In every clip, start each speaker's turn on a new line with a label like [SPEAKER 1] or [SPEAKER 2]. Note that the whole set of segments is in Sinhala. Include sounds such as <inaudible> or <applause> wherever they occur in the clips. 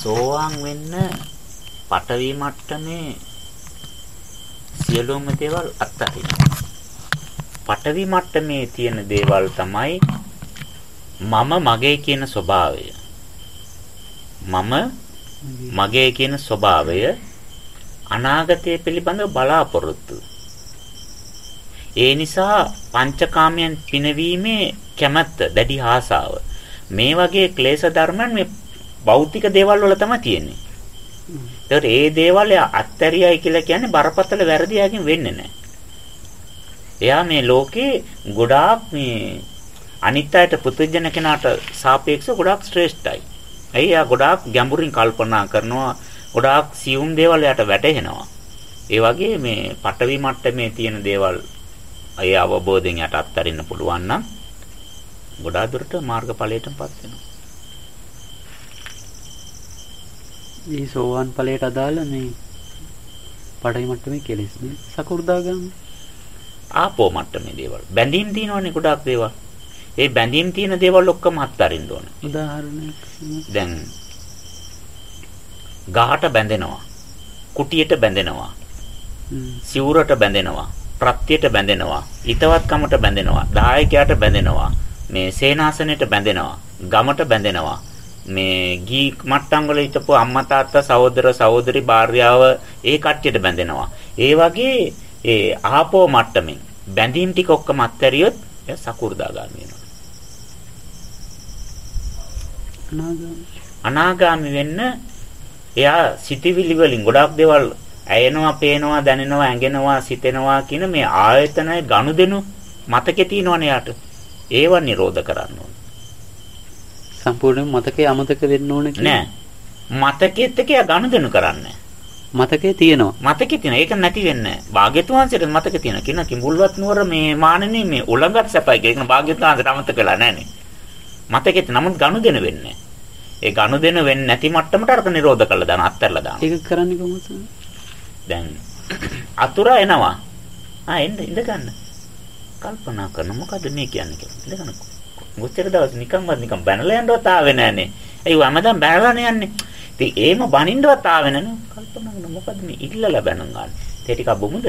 [SPEAKER 1] සෝවාන් වෙන්න පටවි මට්ටමේ සියලුම දේවල් අත්හරින්න. පටවි මට්ටමේ තියෙන දේවල් තමයි මම මගේ කියන ස්වභාවය. මම මගේ කියන ස්වභාවය අනාගතය පිළිබඳව බලාපොරොත්තු. ඒ නිසා පංචකාමයන් පිනවීමේ කැමැත්ත, දැඩි ආසාව. මේ වගේ ක්ලේශ ධර්මයන් මේ භෞතික දේවල් වල තමයි තියෙන්නේ. ඒකට ඒ දේවල් අත්හැරියයි කියලා කියන්නේ බරපතල වැරදියකින් වෙන්නේ නැහැ. එයා මේ ලෝකේ ගොඩාක් මේ අනිත් අයට පුදුජන කෙනාට සාපේක්ෂව ගොඩාක් ශ්‍රේෂ්ඨයි. ඇයි එයා ගොඩාක් ගැඹුරින් කල්පනා කරනවා, ගොඩාක් සියුම් දේවල් එයාට වැටහෙනවා. ඒ වගේ මේ පටවි මට්ටමේ තියෙන දේවල් අය අවබෝධයෙන් යට අත්හරින්න පුළුවන් නම් ගොඩාක් දුරට මාර්ගඵලයටපත් වෙනවා.
[SPEAKER 2] මේ සෝවාන් ඵලයට අදාළ මේ පඩයි මට්ටමේ කෙලෙස් නේ. සකු르දාගාමි
[SPEAKER 1] ආපෝ මට්ටමේ දේවල්. බැඳීම් තියෙනවනේ ගොඩාක් දේවල්. ඒ බැඳීම් තියෙන දේවල් ඔක්කොම අත්හරින්න ඕන.
[SPEAKER 2] උදාහරණයක්
[SPEAKER 1] දැන් ගහට බැඳෙනවා. කුටියට බැඳෙනවා. සිවුරට බැඳෙනවා. ප්‍රත්‍යයට බැඳෙනවා. හිතවත්කමට බැඳෙනවා. දායකයාට බැඳෙනවා. මේ සේනාසනයට බැඳෙනවා. ගමට බැඳෙනවා මේ ගී මට්ටම් වල හිටපු අම්මා තාත්තා සහෝදර සහෝදරි භාර්යාව ඒ කට්ටියට බැඳෙනවා. ඒ වගේ ඒ ආපෝ මට්ටමින් බැඳීම් ටික ඔක්කොම අත්හැරියොත් එය සකු르දාගාමි වෙනවා. අනාගාමි වෙන්න එයා සිටිවිලි වලින් ගොඩාක් දේවල් ඇයෙනවා, පේනවා, දැනෙනවා, ඇඟෙනවා, සිතෙනවා කියන මේ ආයතනයේ ගනුදෙනු මතකේ තියෙනවනේ යාට. ඒව නිරෝධ කරන්න ඕනේ.
[SPEAKER 2] සම්පූර්ණ මතකේ අමතක වෙන්න ඕන
[SPEAKER 1] නෑ. මතකෙත් එක්ක ගනුදෙනු කරන්නේ.
[SPEAKER 2] මතකේ තියෙනවා.
[SPEAKER 1] මතකේ තියෙන. ඒක නැති වෙන්නේ නෑ. භාග්‍යතුන් වහන්සේට මතක තියෙන. කියන කිඹුල්වත් නුවර මේ මානනේ මේ උලඟට සැපයි කියන භාග්‍යතුන් වහන්සේට අමතක වෙලා නෑනේ. මතකෙත් නමුත් ගනුදෙනු වෙන්නේ ඒ ගනුදෙනු වෙන්නේ නැති මට්ටමට අරක නිරෝධ කළා දාන අත්හැරලා දාන.
[SPEAKER 2] ඒක කරන්නේ කොහොමද?
[SPEAKER 1] දැන් අතුරා එනවා. ආ එන්න ඉඳ ගන්න. කල්පනා කරන මොකද මේ කියන්නේ කියලා. ඉඳ ගන්නකෝ. මුචතර දවස් නිකම්වත් නිකම් බැනලා යන්නවත් ආවේ නැහනේ. ඒ හැමදාම බැනලානේ යන්නේ. ඉතින් ඒම බනින්නවත් ආවේ නැනේ. කල්පනා කරන මොකද මේ ඉල්ලලා බැනන් ගන්න. ඒ ටික බොමුද?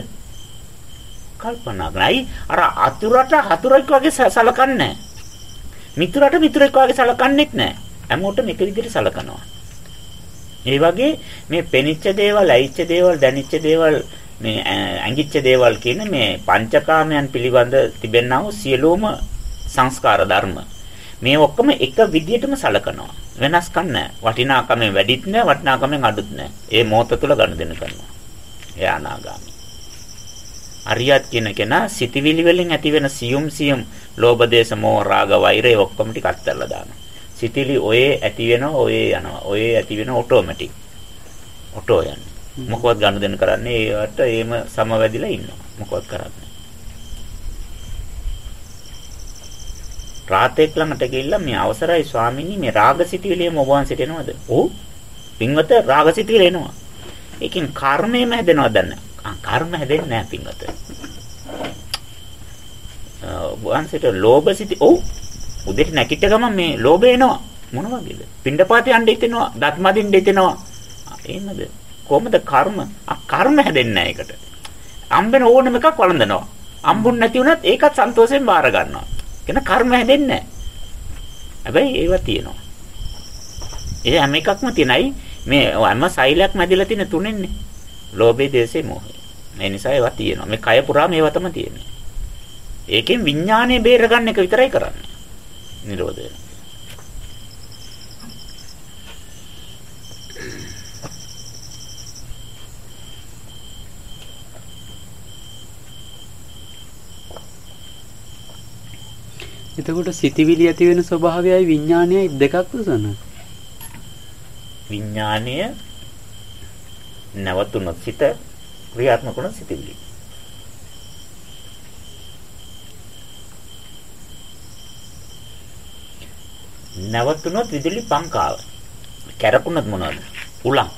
[SPEAKER 1] කල්පනා කරනයි අර අතුරට හතුරෙක් වගේ සලකන්නේ මිතුරට මිතුරෙක් වගේ සලකන්නේත් නැහැ. හැමෝටම එක විදිහට සලකනවා. ඒ වගේ මේ පෙනිච්ච දේවල්, ඇයිච්ච දේවල්, දැනිච්ච දේවල්, මේ ඇඟිච්ච දේවල් කියන මේ පංචකාමයන් පිළිබඳ තිබෙනා වූ සියලුම සංස්කාර ධර්ම. මේ ඔක්කොම එක විදියටම සලකනවා. වෙනස්කම් නැහැ. වටිනාකමෙන් වැඩිත් නැහැ, වටිනාකමෙන් අඩුත් නැහැ. ඒ මොහොත තුල ගනුදෙනු කරනවා. එයා අනාගාමි. අරියත් කියන කෙනා සිටිවිලි වලින් ඇති වෙන සියුම් සියුම් ලෝභ දේශ මොහ රාග වෛරය ඔක්කොම ටික අත්හැරලා දානවා. සිටිලි ඔයේ ඇති වෙනවා, ඔයේ යනවා. ඔයේ ඇති වෙනවා ඔටෝමැටික්. ඔටෝ යන්නේ. මොකවත් ගනුදෙනු කරන්නේ ඒවට ඒම සමවැදිලා ඉන්නවා. මොකවත් කරන්නේ රාතෙක් ළඟට ගිහිල්ලා මේ අවසරයි ස්වාමීනි මේ රාගසිතවිලියම ඔබ වහන්සේට එනවද? ඔව්. පින්වත රාගසිතවිලිය එනවා. ඒකෙන් කර්මයම හැදෙනවද නැහැ. කර්ම හැදෙන්නේ නැහැ පින්වත. ඔබ වහන්සේට ලෝභසිත ඔව්. උදේට නැගිට ගමන් මේ ලෝභය එනවා. මොන වගේද? පින්ඩපාතේ යන්න හිතෙනවා, දත් මදින්න හිතෙනවා. එහෙමද? කොහොමද කර්ම? ආ කර්ම හැදෙන්නේ නැහැ ඒකට. අම්බෙන ඕනම එකක් වළඳනවා. අම්බුන් නැති වුණත් ඒකත් සන්තෝෂයෙන් බාර ගන්නවා. කියන කර්ම හැදෙන්නේ නැහැ. හැබැයි ඒවා තියෙනවා. ඒ හැම එකක්ම තියෙනයි මේ හැම සෛලයක් මැදිලා තියෙන තුනෙන්නේ. ලෝභය, දේශය, මොහය. ඒ නිසා ඒවා තියෙනවා. මේ කය පුරාම ඒවා තමයි තියෙන්නේ. ඒකෙන් විඥානය බේරගන්න එක විතරයි කරන්නේ. නිරෝධය.
[SPEAKER 2] එතකොට සිතිවිලි ඇති වෙන ස්වභාවයයි විඥානයයි දෙකක්ද සන?
[SPEAKER 1] විඥානය නැවතුනොත් සිත ක්‍රියාත්මක වන සිතිවිලි. නැවතුනොත් විදුලි පංකාව. කැරකුණත් මොනවද? උලන්.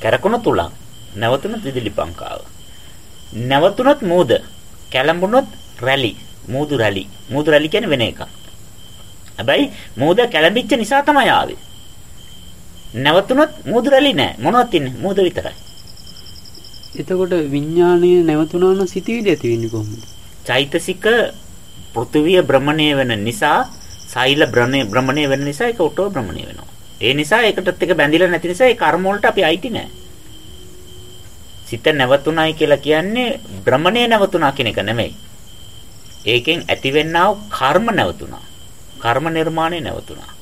[SPEAKER 1] කැරකුණත් උලන්. නැවතුනොත් විදුලි පංකාව. නැවතුනොත් මෝද. කැළඹුණොත් රැලි. මූදු රැලි. මූදු රැලි කියන්නේ වෙන එකක්. හැබැයි මූද කැළඹිච්ච නිසා තමයි ආවේ. නැවතුනොත් මූදු රැලි නෑ. මොනවද තින්නේ? මූද විතරයි.
[SPEAKER 2] එතකොට විඥාණය නැවතුණා නම් සිතවිලි ඇති වෙන්නේ කොහොමද?
[SPEAKER 1] චෛතසික පෘථුවිය භ්‍රමණය වෙන නිසා සෛල භ්‍රමණය වෙන නිසා ඒක ඔටෝ භ්‍රමණය වෙනවා. ඒ නිසා ඒකටත් එක බැඳිලා නැති නිසා ඒ කර්ම වලට අපි අයිති නෑ. සිත නැවතුණයි කියලා කියන්නේ භ්‍රමණය නැවතුණා කියන එක නෙමෙයි. ඒකෙන් ඇතිවෙනා වූ කර්ම නැවතුණා. කර්ම නිර්මාණය නැවතුණා.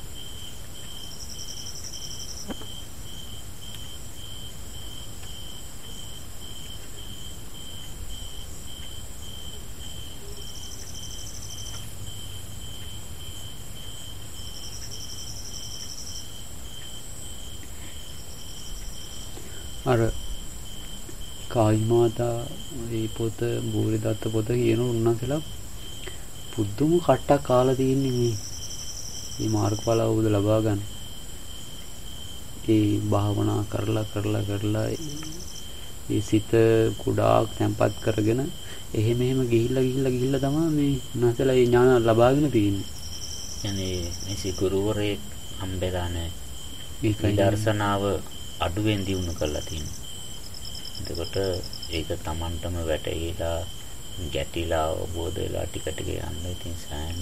[SPEAKER 2] අර කායි මාතා මේ පොත බෝරිදත්ත පොත කියන උන්වහන්සේලා පුදුම කට්ටක් කාලා තියෙන්නේ මේ මේ මාර්ගඵල අවබෝධ ලබා ගන්න. ඒ භාවනා කරලා කරලා කරලා ඒ සිත කුඩාක් තැම්පත් කරගෙන එහෙම එහෙම ගිහිල්ලා ගිහිල්ලා ගිහිල්ලා තමයි මේ උන්වහන්සේලා ඒ ඥාන ලබාගෙන තියෙන්නේ.
[SPEAKER 1] يعني මේසි ගුරුවරයෙක් හම්බෙලා නැහැ.
[SPEAKER 2] ඒකයි
[SPEAKER 1] දර්ශනාව අඩුවෙන් දිනු කරලා තියෙනවා. එතකොට ඒක Tamanටම වැටහිලා ගැටිලා අවබෝධ වෙලා ටික ටික යන්න ඉතින් සෑහෙන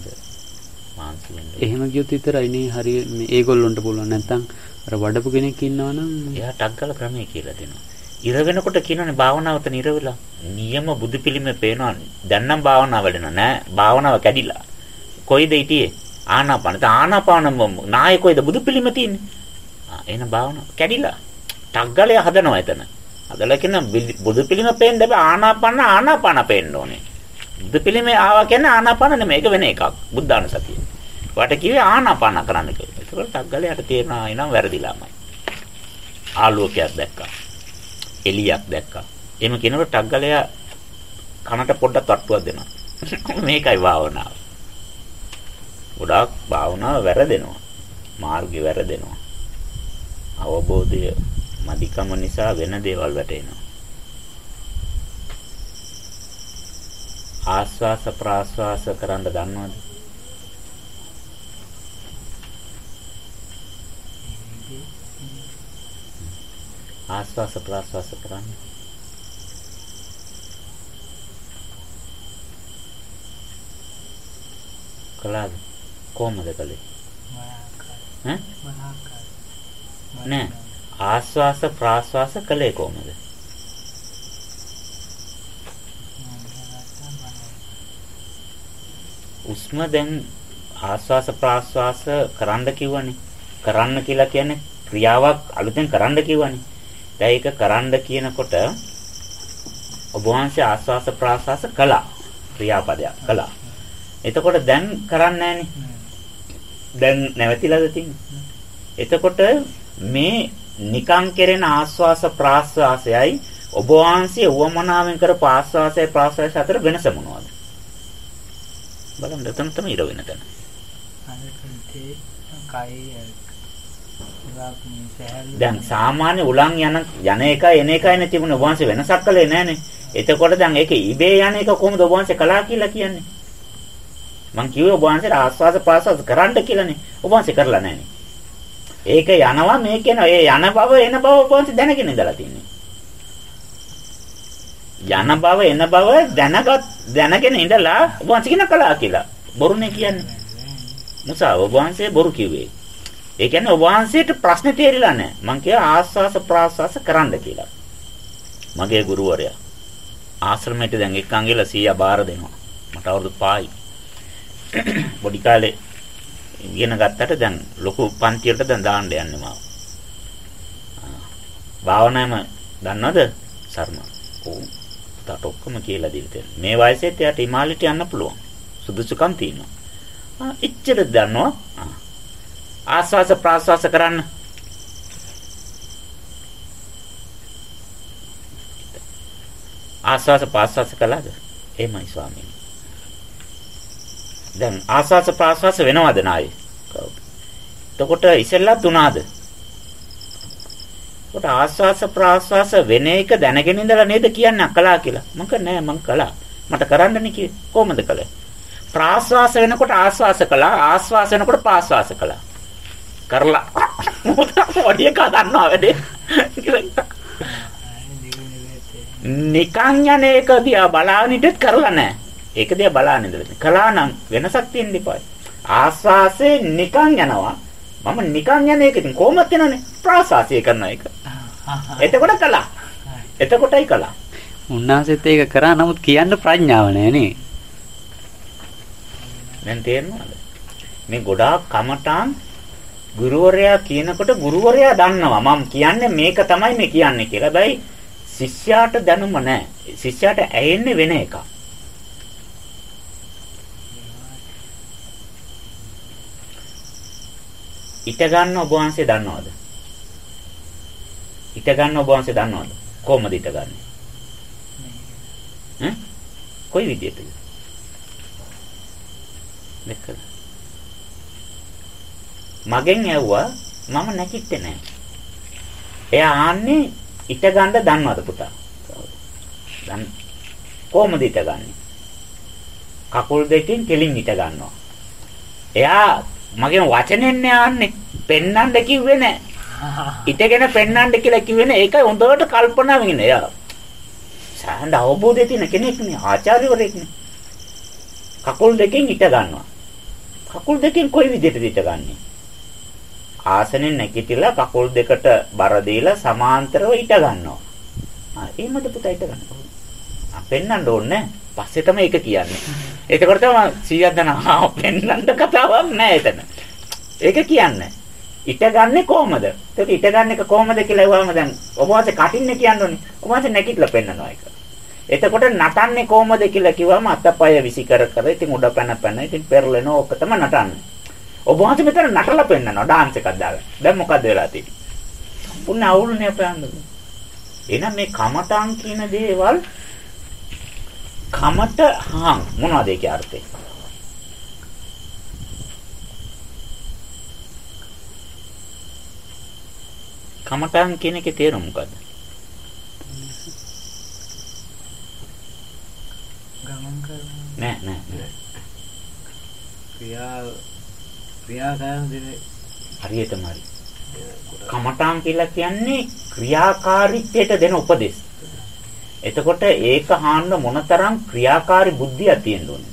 [SPEAKER 1] මානසික වෙන්න.
[SPEAKER 2] එහෙම ගියොත් විතරයි නේ හරිය මේ ඒගොල්ලොන්ට පුළුවන් නැත්නම් අර වඩපු කෙනෙක් ඉන්නවනම්
[SPEAKER 1] එයා ටග්ගල ක්‍රමයේ කියලා දෙනවා. ඉර වෙනකොට කියනනේ භාවනාවත නිර වෙලා. නියම බුදු පිළිමේ පේනවා. දැන් නම් භාවනාව වැඩෙනවා නෑ. භාවනාව කැඩිලා. කොයිද හිටියේ? ආනාපාන. ආනාපාන නායකයද බුදු පිළිමේ තියෙන්නේ. එන භාවනාව කැඩිලා. ටග්ගලය හදනවා එතන. හදලා කියන බුදු පිළිම පේන්න බෑ ආනාපාන ආනාපාන පේන්න ඕනේ. බුදු පිළිමේ ආවා කියන්නේ ආනාපාන නෙමෙයි ඒක වෙන එකක්. බුද්ධාන සතිය. වට කිව්වේ ආනාපාන කරන්න කියලා. ඒකවල ටග්ගලයට තේරෙනවා එනම් වැරදිලාමයි. ආලෝකයක් දැක්කා. එලියක් දැක්කා. එහෙම කියනකොට ටග්ගලය කනට පොඩ්ඩක් තට්ටුවක් දෙනවා. <laughs> මේකයි භාවනාව. ගොඩාක් භාවනාව වැරදෙනවා. මාර්ගය වැරදෙනවා. අවබෝධය මදිකම නිසා වෙන දේවල් වැටෙනවා. ආස්වාස ප්‍රාස්වාස කරන්න දන්නවද? ආස්වාස ප්‍රාස්වාස කරන්න. කළාද? කොහමද කළේ? ඈ? නෑ. ආස්වාස ප්‍රාස්වාස කළේ කොහමද? උස්ම දැන් ආස්වාස ප්‍රාස්වාස කරන්න කිව්වනේ. කරන්න කියලා කියන්නේ ක්‍රියාවක් අලුතෙන් කරන්න කිව්වනේ. දැන් ඒක කරන්න කියනකොට ඔබ වහන්සේ ආස්වාස ප්‍රාස්වාස කළා. ක්‍රියාපදයක් කළා. එතකොට දැන් කරන්නේ දැන් නැවතිලාද තියෙන්නේ? එතකොට මේ නිකං කෙරෙන ආස්වාස ප්‍රාස්වාසයයි ඔබ වහන්සේ උවමනාවෙන් කරපු ආස්වාසය ප්‍රාස්වාසය අතර වෙනස මොනවද? බලන්න එතන තමයි ඉර වෙන තැන. දැන් සාමාන්‍ය උලන් යන යන එකයි එන එකයි නේ තිබුණේ ඔබ වහන්සේ වෙනසක් කළේ නැහනේ. එතකොට දැන් ඒක ඉබේ යන එක කොහොමද ඔබ වහන්සේ කළා කියලා කියන්නේ? මං කිව්වේ ඔබ වහන්සේ ආස්වාස ප්‍රාස්වාස කරන්න කියලානේ. ඔබ වහන්සේ කරලා නැහනේ. ඒක යනවා මේක එනවා. ඒ යන බව එන බව ඔබවන්සේ දැනගෙන ඉඳලා තින්නේ. යන බව එන බව දැනගත් දැනගෙන ඉඳලා ඔබවන්සේ කියන කලා කියලා. බොරුනේ කියන්නේ. මුසා ඔබවන්සේ බොරු කිව්වේ. ඒ කියන්නේ ඔබවන්සේට ප්‍රශ්නේ තේරිලා නැහැ. මං කිය ආස්වාස ප්‍රාස්වාස කරන්න කියලා. මගේ ගුරුවරයා ආශ්‍රමයට දැන් එක්කන් ගිහලා 100 බාර දෙනවා. මට අවුරුදු 5යි. පොඩි කාලේ ඉගෙන ගත්තට දැන් ලොකු පන්තියට දැන් දාන්න යන්නේ මාව. භාවනාවම දන්නවද? සර්ම. ඔව්. තාට ඔක්කොම කියලා දීලා මේ වයසේත් එයාට හිමාලයට යන්න පුළුවන්. සුදුසුකම් තියෙනවා. ආ එච්චර දන්නවා. ආස්වාස ප්‍රාස්වාස කරන්න. ආස්වාස ප්‍රාස්වාස කළාද? එහෙමයි ස්වාමීනි. දැන් ආස්වාස ප්‍රාස්වාස වෙනවද නායේ? එතකොට ඉස්සෙල්ලා තුනාද? කොට ආස්වාස ප්‍රාස්වාස වෙන එක දැනගෙන ඉඳලා නේද කියන්නේ අකලා කියලා. මම නෑ මං කළා. මට කරන්නනේ කිව්වේ. කොහොමද කළේ? ප්‍රාස්වාස වෙනකොට ආස්වාස කළා, ආස්වාස වෙනකොට ප්‍රාස්වාස කළා. කරලා පොඩි එකා දන්නවා වැඩේ. නිකන් යන එක දිහා බලාගෙන ඉඳත් කරලා නැහැ. ඒක දිහා බලාගෙන ඉඳලා. කළා නම් වෙනසක් තියෙන්න එපායි. ආස්වාසේ නිකන් යනවා. මම නිකන් යන එක ඉතින් කොහොමද යනනේ? ප්‍රාසාසය කරන එක. එතකොට කළා. එතකොටයි කළා.
[SPEAKER 2] උන්වහන්සේත් ඒක කරා නමුත් කියන්න ප්‍රඥාව නැහැ.
[SPEAKER 1] දැන් තේරෙනවද? මේ ගොඩාක් කමටාන් ගුරුවරයා කියනකොට ගුරුවරයා දන්නවා මම කියන්නේ මේක තමයි මේ කියන්නේ කියලා. හැබැයි ශිෂ්‍යයාට දැනුම නැහැ. ශිෂ්‍යයාට ඇයෙන්නේ වෙන එකක්. ඊට ගන්න ඔබ වහන්සේ දන්නවද? ඊට ගන්න ඔබ වහන්සේ දන්නවද? කොහොමද ඊට ගන්නෙ? ඈ? කොයි විදියටද? දෙකද? මගෙන් ඇහුවා මම නැකිට්ටේ නැහැ. එයා ආන්නේ ඊට ගන්න දන්නවද පුතා? දන්න. කොහොමද ඊට ගන්නෙ? කකුල් දෙකෙන් කෙලින් ඊට ගන්නවා. එයා මගෙන් වචනෙන් යන්නේ පෙන්නන්න කිව්වේ නෑ. ඉතගෙන පෙන්නන්න කියලා කිව්වේ නෑ. ඒකයි හොඳට කල්පනා වෙන්න. එයා සාහඳ අවබෝධය තියෙන කෙනෙක් නේ ආචාර්යවරයෙක් නේ. කකුල් දෙකෙන් ඉට ගන්නවා. කකුල් දෙකෙන් කොයි විදිහටද ඉට ගන්නෙ? ආසනෙන් නැගිටලා කකුල් දෙකට බර දීලා සමාන්තරව ඉට ගන්නවා. ආ එහෙමද පුතා ඉට ගන්නවා. ආ පෙන්නන්න ඕනේ පස්සේ තමයි ඒක කියන්නේ. එතකොට තමයි 100ක් දනවා පෙන්නන්න කතාවක් නෑ එතන. ඒක කියන්නේ. ඉට ගන්නෙ කොහමද? ඒක ඉට ගන්න එක කොහමද කියලා ඒවම දැන් ඔබ වාසේ කටින්නේ කියන්න ඕනේ. ඔබ වාසේ නැගිටලා පෙන්නනවා ඒක. එතකොට නටන්නේ කොහමද කියලා කිව්වම අතපය විසි කර කර ඉතින් උඩ පැන පැන ඉතින් පෙරලෙනවා ඕක තමයි නටන්නේ. ඔබ වාසේ මෙතන නටලා පෙන්නනවා ඩාන්ස් එකක් දාලා. දැන් මොකද වෙලා තියෙන්නේ? පුන්න අවුල්නේ අපයන්ද. එහෙනම් මේ කමටන් කියන දේවල් කමට හාන් මොනවද ඒකේ අර්ථය? කමටහන් කියන එකේ තේරුම මොකද්ද?
[SPEAKER 3] ගමන් කරන
[SPEAKER 1] නෑ නෑ.
[SPEAKER 3] ක්‍රියා ක්‍රියා කරන දේ
[SPEAKER 1] හරියටම හරි. කමටහන් කියලා කියන්නේ ක්‍රියාකාරීත්වයට දෙන උපදෙස්. එතකොට ඒක හාන්න මොනතරම් ක්‍රියාකාරී බුද්ධියක් තියෙන්න ඕනද?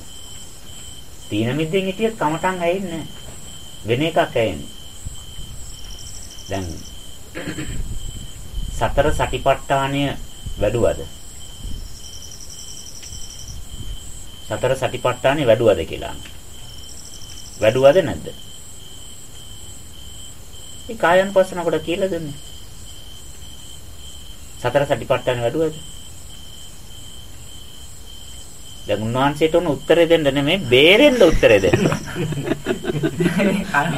[SPEAKER 1] තීන මිද්දෙන් හිටියත් කමටහන් ඇෙන්නේ වෙන එකක් ඇෙන්නේ. දැන් සතර සටිපට්ඨානය වැඩුවද? සතර සටිපට්ඨානෙ වැඩුවද කියලා. වැඩුවද නැද්ද? ඒ කායන් පස්සන කොට කියලා දෙන්නේ. සතර සටිපට්ඨානෙ වැඩුවද? දැන් උන්වහන්සේට උන උත්තරේ දෙන්න නෙමෙයි බේරෙන්න උත්තරේ දෙන්න. <laughs>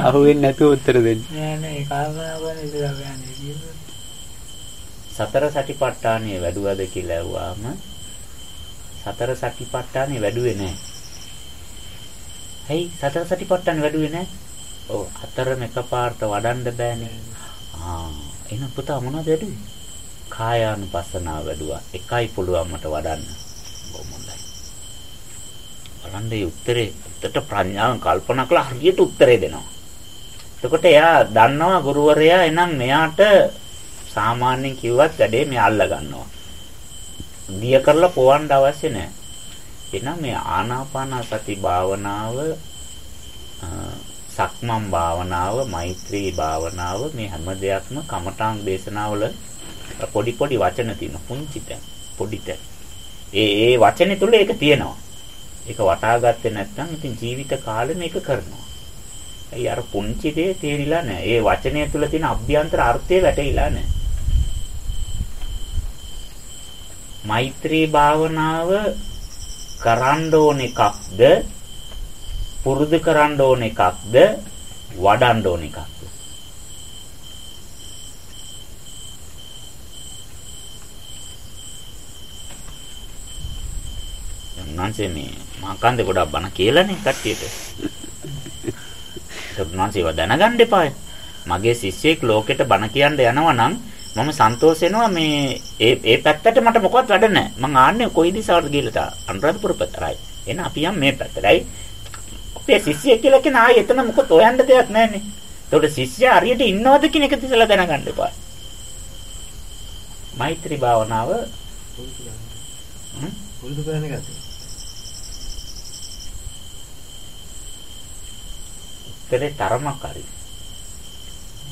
[SPEAKER 2] අහුවෙන්නේ නැතුව උත්තර දෙන්න.
[SPEAKER 3] නෑ නෑ ඒ කල්පනා කරන ඉතින් යන්නේ.
[SPEAKER 1] සතර සටිපට්ඨානෙ වැඩුවද කියලා ඇහුවාම සතර සටිපට්ඨානෙ වැඩුවේ නැහැ. ඇයි සතර සටිපට්ඨානෙ වැඩුවේ නැහැ? ඔව් හතරම එකපාරට වඩන්න බෑනේ. ආ එහෙනම් පුතා මොනවද වැඩුවේ? කායානුපස්සනාව වැඩුවා. එකයි පුළුවන් මට වඩන්න. බොමුණයි. බලන්න මේ උත්තරේ උත්තර ප්‍රඥාවෙන් කල්පනා කළා හරියට උත්තරේ දෙනවා. එතකොට එයා දන්නවා ගුරුවරයා එනම් මෙයාට සාමාන්‍යයෙන් කිව්වත් වැඩේ මෙයා අල්ල ගන්නවා. දිය කරලා පොවන්න අවශ්‍ය නැහැ. එහෙනම් මේ ආනාපාන සති භාවනාව සක්මන් භාවනාව මෛත්‍රී භාවනාව මේ හැම දෙයක්ම කමඨාන් දේශනාවල පොඩි පොඩි වචන තියෙනවා පුංචි තැන් පොඩි තැන් ඒ ඒ වචනේ තුල ඒක තියෙනවා ඒක වටහා ගත්තේ නැත්නම් ඉතින් ජීවිත කාලෙ මේක කරනවා. ඒ අර පුංචි දේ තේරිලා නැහැ. ඒ වචනය තුල තියෙන අභ්‍යන්තර අර්ථය වැටහිලා නැහැ. මෛත්‍රී භාවනාව කරන්න ඕන එකක්ද? පුරුදු කරන්න ඕන එකක්ද? වඩන්න ඕන එකක්ද? උන්වහන්සේ මේ මාකන්දේ ගොඩක් බණ කියලානේ කට්ටියට උන්වහන්සේව දැනගන්න එපායි මගේ ශිෂ්‍යෙක් ලෝකෙට බණ කියන්න යනවා නම් මම සන්තෝෂ වෙනවා මේ ඒ ඒ පැත්තට මට මොකවත් වැඩ නැහැ. මං ආන්නේ කොයි දිශාවටද ගිහලා අනුරාධපුර පැත්තටයි. එහෙනම් අපි යම් මේ පැත්තටයි. අපේ ශිෂ්‍යයෙක් කියලා කියන ආයේ එතන මොකද හොයන්න දෙයක් නැහැනේ. එතකොට ශිෂ්‍යයා හරියට ඉන්නවද කියන එක තියලා දැනගන්න එපා. මෛත්‍රී භාවනාව
[SPEAKER 3] පුරුදු කරන එකද?
[SPEAKER 1] උත්තරේ තරමක් හරි.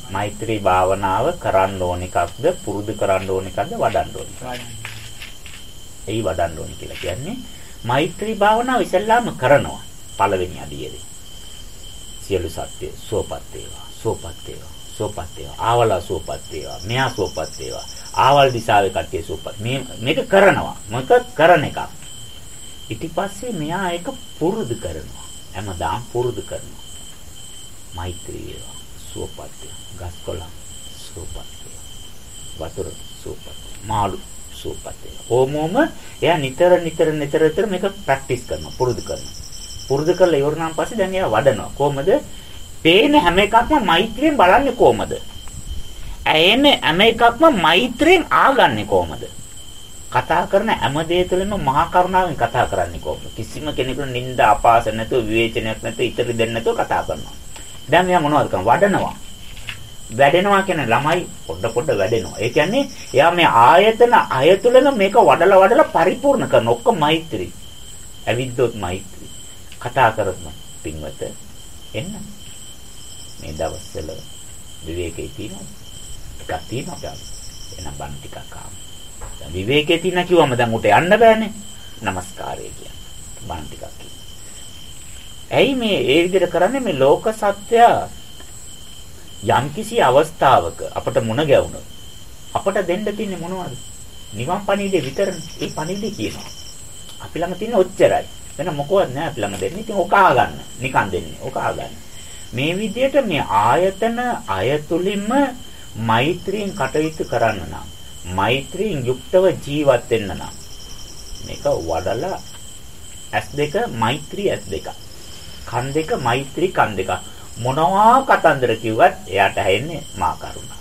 [SPEAKER 1] මෛත්‍රී භාවනාව කරන්න ඕන එකක්ද පුරුදු කරන්න ඕන එකක්ද වඩන්න ඕන එකක්ද? එයි වඩන්න ඕන කියලා කියන්නේ මෛත්‍රී භාවනාව ඉස්සෙල්ලාම කරනවා පළවෙනි අදියේදී. සියලු සත්‍ය සුවපත් වේවා සුවපත් වේවා සුවපත් වේවා. ආවලා සුවපත් වේවා මෙහා සුවපත් වේවා. ආවල් දිශාවේ කට්ටිය සුවපත්. මේ මේක කරනවා. මොකක් කරන එකක්. ඊට පස්සේ මෙයා ඒක පුරුදු කරනවා. හැමදාම පුරුදු කරනවා මෛත්‍රී වේවා සුවපත් වේවා ගස්කොළන් සුවපත් වේවා වතුර සුවපත් මාළු සුවපත් වේවා ඕමෝම එයා නිතර නිතර නිතර නිතර මේක ප්‍රැක්ටිස් කරනවා පුරුදු කරනවා පුරුදු කරලා ඉවරනාන් පස්සේ දැන් එයා වඩනවා කොහොමද පේන හැම එකක්ම මෛත්‍රියෙන් බලන්නේ කොහමද? ඇයෙන හැම එකක්ම මෛත්‍රියෙන් ආගන්නේ කොහමද? කතා කරන හැම දේ තුළම මහා කරුණාවෙන් කතා කරන්නේ කොහොමද? කිසිම කෙනෙකුට නිନ୍ଦා අපාස නැතුව විවේචනයක් නැතුව ඉතිරි දෙන්න නැතුව කතා කරනවා. දැන් මෙයා මොනවද කරන්නේ? වඩනවා. වැඩෙනවා කියන ළමයි පොඩ පොඩ වැඩෙනවා. ඒ කියන්නේ එයා මේ ආයතන අයතුලම මේක වඩලා වඩලා පරිපූර්ණ කරන ඔක්කොම මෛත්‍රී. ඇවිද්දොත් මෛත්‍රී. කතා කරොත් පින්වත එන්න. මේ දවස්වල විවේකේ තියෙනවා. එකක් තියෙනවා දැන්. එනම් බන් ටිකක් ආව. දැන් විවේකේ තියෙන කිව්වම දැන් උට යන්න බෑනේ. নমස්කාරය කියන්නේ. බන් ටිකක් ඇයි මේ ඒ විදිහට කරන්නේ මේ ලෝක සත්‍ය යම්කිසි අවස්ථාවක අපට මුණ ගැවුණොත් අපට දෙන්න තියෙන්නේ මොනවද? නිවන් පණිවිඩේ විතරනේ. ඒ පණිවිඩේ කියනවා. අපි ළඟ තියෙන ඔච්චරයි. වෙන මොකවත් නෑ අපි ළඟ දෙන්නේ. ඉතින් ඔකා ගන්න. නිකන් දෙන්නේ. ඔකා ගන්න. මේ විදිහට මේ ආයතන අයතුලින්ම මෛත්‍රියෙන් කටයුතු කරන්න නම් මෛත්‍රියෙන් යුක්තව ජීවත් වෙන්න නම් මේක වඩලා S2 මෛත්‍රී S2 කන් දෙක මෛත්‍රී කන් දෙක. මොනවා කතන්දර කිව්වත් එයාට ඇහෙන්නේ මා කරුණා.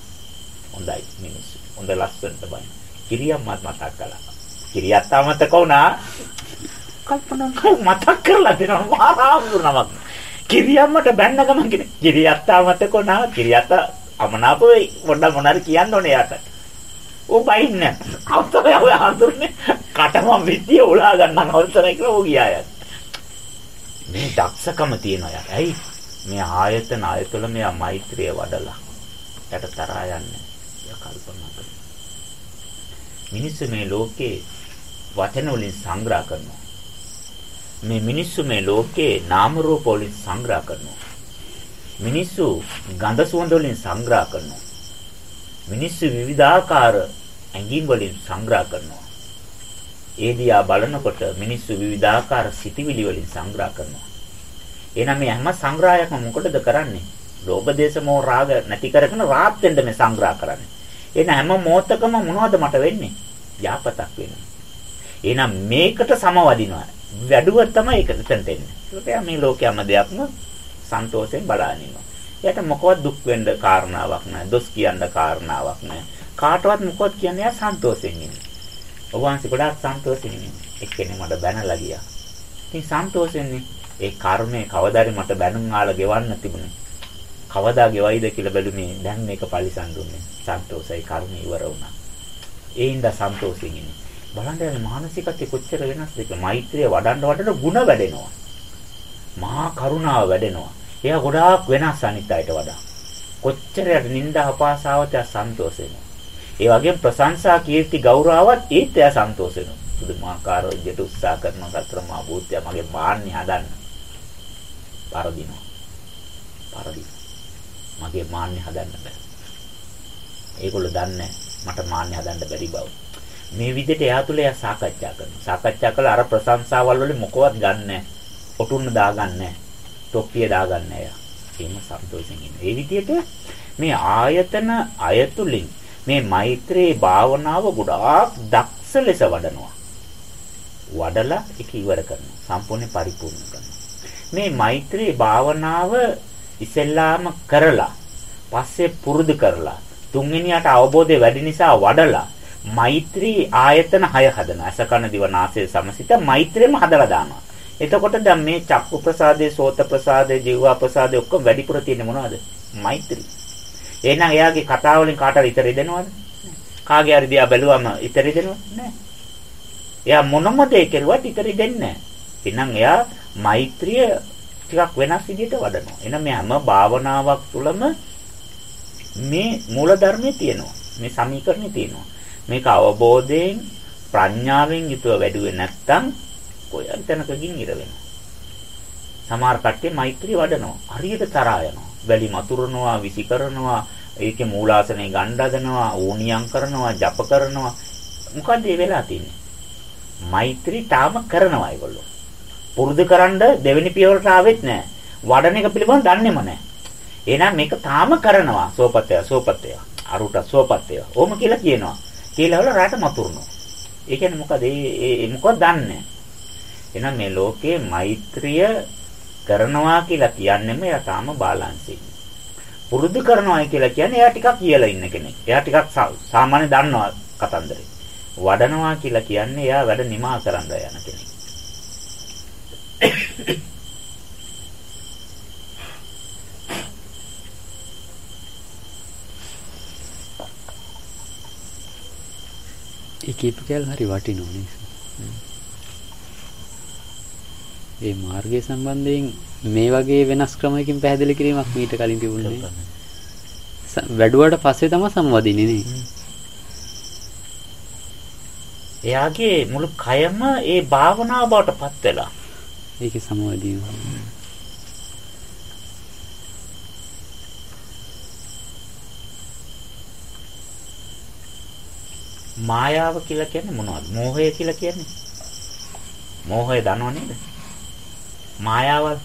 [SPEAKER 1] හොඳයි මිනිස්සු. හොඳ ලස්සනට බලන්න. කිරියම්මත් මතක් කළා. කිරියත් අමතක වුණා. කල්පනා කර මතක් කරලා දෙනවා මහාරාමුණමක්. කිරියම්මට බැන්න ගමන් කියන්නේ කිරියත් අමතක වුණා. කිරියත් අමනාප වෙයි. මොඩ මොනාර කියන්න ඕනේ එයාට. ඌ බයින්න. අවතරය ඔය හඳුන්නේ කටම විදිය උලා ගන්න අවතරය කියලා ඌ ගියා යාත්. මේ දක්ෂකම තියෙනවා යාට. ඇයි? මේ ආයතන ආයතන මෙයා මෛත්‍රිය වඩලා. යට තරහා යන්නේ. යා කල්පනා කරනවා. මිනිස්සු මේ ලෝකේ වචන වලින් සංග්‍රහ කරනවා. මේ මිනිස්සු මේ ලෝකේ නාම රූප වලින් සංග්‍රහ කරනවා. මිනිස්සු ගඳ සුවඳ වලින් සංග්‍රහ කරනවා. මිනිස්සු විවිධාකාර ඇඟින් වලින් සංග්‍රහ කරනවා. ඒ දිහා බලනකොට මිනිස්සු විවිධාකාර සිතිවිලි වලින් සංග්‍රහ කරනවා. එහෙනම් මේ හැම සංග්‍රහයක්ම මොකටද කරන්නේ? ලෝභ දේශ මොහ රාග නැති කරගෙන රාත් වෙන්න මේ සංග්‍රහ කරන්නේ. එහෙනම් හැම මොහොතකම මොනවද මට වෙන්නේ? යාපතක් වෙනවා. එහෙනම් මේකට සමවදිනවා. වැඩුව තමයි ඒක එතනට එන්නේ. ඒකට මේ ලෝකයේම දෙයක්ම සන්තෝෂයෙන් බලාගෙන ඉන්නවා. එයාට මොකවත් දුක් වෙන්න කාරණාවක් නැහැ. දොස් කියන්න කාරණාවක් නැහැ. කාටවත් මොකවත් කියන්නේ එයා සන්තෝෂයෙන් ඉන්නේ. ඔබ වහන්සේ ගොඩාක් සන්තෝෂ වෙන්නේ. එක්කෙනෙක් මට බැනලා ගියා. ඉතින් සන්තෝෂ වෙන්නේ ඒ කර්මය කවදාද මට බැනුම් ආලා ගෙවන්න තිබුණේ. කවදා ගෙවයිද කියලා බැලුමේ දැන් මේක පරිසම් දුන්නේ. සන්තෝෂයි කර්මය ඉවර වුණා. ඒ හින්දා සන්තෝෂයෙන් ඉන්නේ. බලන්න මානසිකත්වය කොච්චර වෙනස්ද කියලා. මෛත්‍රිය වඩන්න වඩන ಗುಣ වැඩෙනවා. මහා කරුණාව වැඩෙනවා. එයා ගොඩාක් වෙනස් අනිත් අයට වඩා. කොච්චරට නිന്ദා අපාසාවත සන්තෝෂ වෙනවා. ඒ වගේම ප්‍රශංසා කීර්ති ගෞරවවත් ඒත් එයා සන්තෝෂ වෙනවා. පුදුමාකාර විදිහට උත්සාහ කරන සතර මා භූතය මගේ මාන්නේ හදන්න. පරදිනවා. පරදිනවා. මගේ මාන්නේ හදන්න බෑ. ඒගොල්ලෝ දන්නේ මට මාන්නේ හදන්න බැරි බව. මේ විදිහට එයා තුල එයා සාකච්ඡා කරනවා. සාකච්ඡා කළා අර ප්‍රශංසාවල් වලින් මොකවත් ගන්නෑ. ඔටුන්න දාගන්නෑ. තොප්පිය දාගන්නෑ එයා. එහෙම සන්තෝෂෙන් ඉන්න. ඒ විදිහට මේ ආයතන අයතුලින් මේ මෛත්‍රී භාවනාව ගොඩාක් දක්ෂ ලෙස වඩනවා. වඩලා ඒක ඉවර කරනවා. සම්පූර්ණ පරිපූර්ණ කරනවා. මේ මෛත්‍රී භාවනාව ඉස්සෙල්ලාම කරලා පස්සේ පුරුදු කරලා තුන්වෙනියට අවබෝධය වැඩි නිසා වඩලා මෛත්‍රී ආයතන 6 හදනවා. අසකන දිවනාසය සමසිත මෛත්‍රියම හදලා දානවා. එතකොට දැන් මේ චක්කු ප්‍රසාදේ, සෝත ප්‍රසාදේ, ජීවා ප්‍රසාදේ ඔක්කොම වැඩිපුර තියෙන්නේ මොනවද? මෛත්‍රී. එහෙනම් එයාගේ කතාව වලින් කාටද ඉතරි දෙනවද? කාගේ හරි දිහා බැලුවම ඉතරි දෙනවද? නැහැ. එයා මොනම දෙයක් කරුවත් ඉතරි දෙන්නේ නැහැ. එහෙනම් එයා මෛත්‍රිය ටිකක් වෙනස් විදිහට වඩනවා. එහෙනම් මේ හැම භාවනාවක් තුළම මේ මූල ධර්මයේ තියෙනවා. මේ සමීකරණේ තියෙනවා. මේක අවබෝධයෙන් ප්‍රඥාවෙන් යුතුව වැඩුවේ නැත්නම් කොයන් තැනකකින් ඉර වෙනවා. සමහර කට්ටිය මෛත්‍රිය වඩනවා. හරියට තරහා යනවා. වැලි මතුරනවා, විසි කරනවා, ඒකේ මූලාසනේ ගණ්ඩ හදනවා, ඕනියම් කරනවා, ජප කරනවා. මොකද මේ වෙලා තියෙන්නේ? මෛත්‍රී තාම කරනවා ඒගොල්ලෝ. පුරුදු කරන්න දෙවෙනි පියවරට ආවෙත් නැහැ. වඩන එක පිළිබඳව දන්නේම නැහැ. එහෙනම් මේක තාම කරනවා සෝපත්ය සෝපත්ය අරුට සෝපත්ය. ඕම කියලා කියනවා. කියලා වල රට මතුරුනවා. ඒ කියන්නේ මොකද ඒ මොකක්ද දන්නේ එහෙනම් මේ ලෝකේ මෛත්‍රිය කරනවා කියලා කියන්නේම එයා තාම බාලන්සේ. පුරුදු කරනවා කියලා කියන්නේ එයා ටිකක් කියලා ඉන්න කෙනෙක්. එයා ටිකක් සාමාන්‍ය දන්නවා කතන්දරේ. වඩනවා කියලා කියන්නේ එයා වැඩ නිමා කරන්න යන කෙනෙක්.
[SPEAKER 2] ඒ කීප කැල් හරි වටිනෝ නේද? ඒ මාර්ගය සම්බන්ධයෙන් මේ වගේ වෙනස් ක්‍රමයකින් පැහැදිලි කිරීමක් මීට කලින් තිබුණේ වැඩුවට පස්සේ තමයි සම්වදින්නේ නේ.
[SPEAKER 1] එයාගේ මුළු කයම ඒ භාවනාව බවට පත් වෙලා.
[SPEAKER 2] ඒකේ සමවදීම.
[SPEAKER 1] මායාව කියලා කියන්නේ මොනවද? මෝහය කියලා කියන්නේ. මෝහය දනව නේද? මායාවල්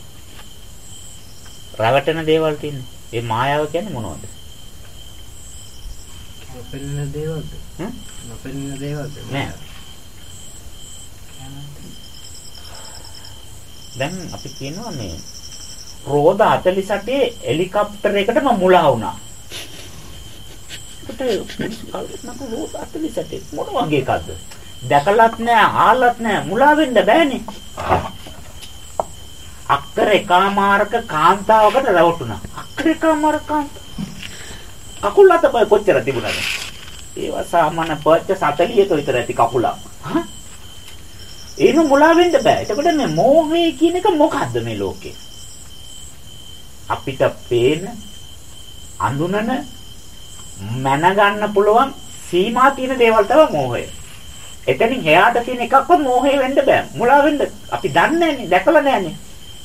[SPEAKER 1] රැවටෙන දේවල් තියෙන්නේ. ඒ මායාව කියන්නේ මොනවද?
[SPEAKER 3] නොපෙනෙන දේවල්ද?
[SPEAKER 1] හ්ම්?
[SPEAKER 3] නොපෙනෙන දේවල්ද?
[SPEAKER 1] නෑ. දැන් අපි කියනවා මේ රෝද 48 හෙලිකොප්ටර් එකටම මුලා වුණා. ඒකට කල්පනා රෝද 48 මොන වගේ එකක්ද? දැකලත් නෑ, ආලත් නෑ, මුලා වෙන්න බෑනේ. අක්කර එකමාරක කාන්තාවකට රැවටුණා. අක්කර එකමාරක කාන්තාව. කකුල් අත කොච්චර තිබුණාද? ඒවා සාමාන්‍ය පර්ච 40ක විතර ඇති කකුලක්. හා එහෙම මුලා වෙන්න බෑ. එතකොට මේ මෝහය කියන එක මොකද්ද මේ ලෝකේ? අපිට පේන අඳුනන මැනගන්න පුළුවන් සීමා තියෙන දේවල් තමයි මෝහය. එතනින් එහාට තියෙන එකක්වත් මෝහය වෙන්න බෑ. මුලා වෙන්න අපි දන්නේ නැන්නේ, දැකලා නැන්නේ.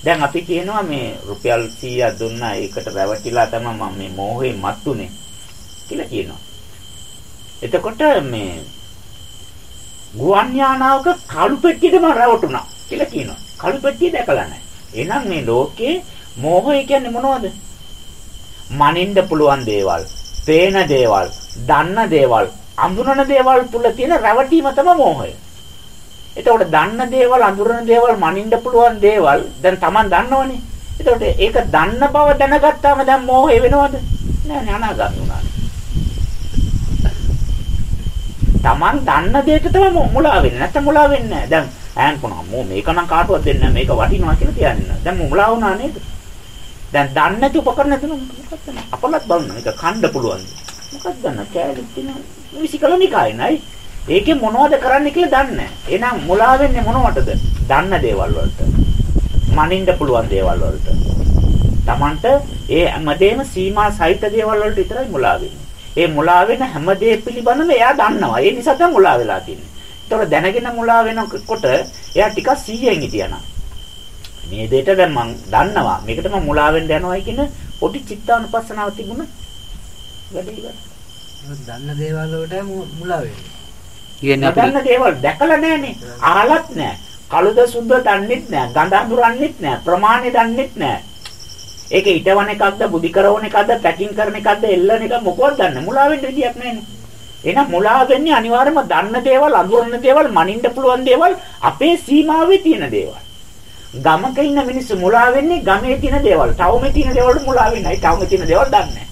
[SPEAKER 1] දැන් අපි කියනවා මේ රුපියල් 100ක් දුන්නා ඒකට රැවටිලා තමයි මම මේ මෝහයෙන් මත්තුනේ කියලා කියනවා. එතකොට මේ ගුවන් යානාවක කළු පෙට්ටියටම රැවටුණා කියලා කියනවා. කළු පෙට්ටිය දැකලා නැහැ. එහෙනම් මේ ලෝකේ මෝහය කියන්නේ මොනවද? මනින්න පුළුවන් දේවල්, පේන දේවල්, දන්න දේවල්, අඳුනන දේවල් තුල තියෙන රැවටීම තමයි මෝහය. එතකොට දන්න දේවල්, අඳුරන දේවල්, මනින්න පුළුවන් දේවල් දැන් Taman දන්නවනේ. එතකොට ඒක දන්න බව දැනගත්තාම දැන් මෝහය වෙනවද? නෑ නෑ අනාගත වුණා. Taman දන්න දෙයක තමයි මුලා වෙන්නේ. නැත්නම් මුලා වෙන්නේ නැහැ. දැන් ඈන් කොනවා මෝ මේක නම් කාටවත් දෙන්නේ නැහැ. මේක වටිනවා කියලා කියන්නේ. දැන් මුලා වුණා නේද? දැන් දන්නේ නැති උපකරණ දෙන මොකක්ද? අපලත් බලන්න මේක කණ්ඩ පුළුවන්. මොකක්ද දන්න කෑලි තියෙන විසිකලනිකයි නයි. ඒකේ මොනවද කරන්න කියලා දන්නේ නැහැ. එහෙනම් මුලා වෙන්නේ මොනවටද? දන්න දේවල් වලට. මනින්න පුළුවන් දේවල් වලට. Tamanට ඒ හැමදේම සීමා සහිත දේවල් වලට විතරයි මුලා වෙන්නේ. ඒ මුලා වෙන හැම දෙය පිළිබඳව එයා දන්නවා. ඒ නිසා තමයි මුලා වෙලා තියෙන්නේ. ඒතකොට දැනගෙන මුලා වෙනකොට එයා ටිකක් 100න් හිටියනම් මේ දෙයට දැන් මං දන්නවා. මේකට මම මුලා වෙන්න යනවායි කියන පොඩි චිත්තානුපස්සනාව තිබුණ වැඩි ඉවර.
[SPEAKER 3] දන්න දේවල් වලට මුලා වෙන්නේ.
[SPEAKER 2] කියන්නේ අපි
[SPEAKER 1] දන්න දේවල් දැකලා නැහනේ. අහලත් නැහැ. කළුද සුද්ධ දන්නෙත් නැහැ. ගඳ අඳුරන්නෙත් නැහැ. ප්‍රමාණය දන්නෙත් නැහැ. ඒක ඊටවන එකක්ද බුදි කරවන එකක්ද පැකින් කරන එකක්ද එල්ලන එක මොකවත් දන්න මුලා වෙන්න විදියක් නැහැනේ. එහෙනම් මුලා වෙන්නේ අනිවාර්යයෙන්ම දන්න දේවල් අඳුරන දේවල් මනින්න පුළුවන් දේවල් අපේ සීමාවේ තියෙන දේවල්. ගමක ඉන්න මිනිස්සු මුලා වෙන්නේ ගමේ තියෙන දේවල්. ටවුමේ තියෙන දේවල් මුලා වෙන්නේ. ටවුමේ තියෙන දේවල් දන්නේ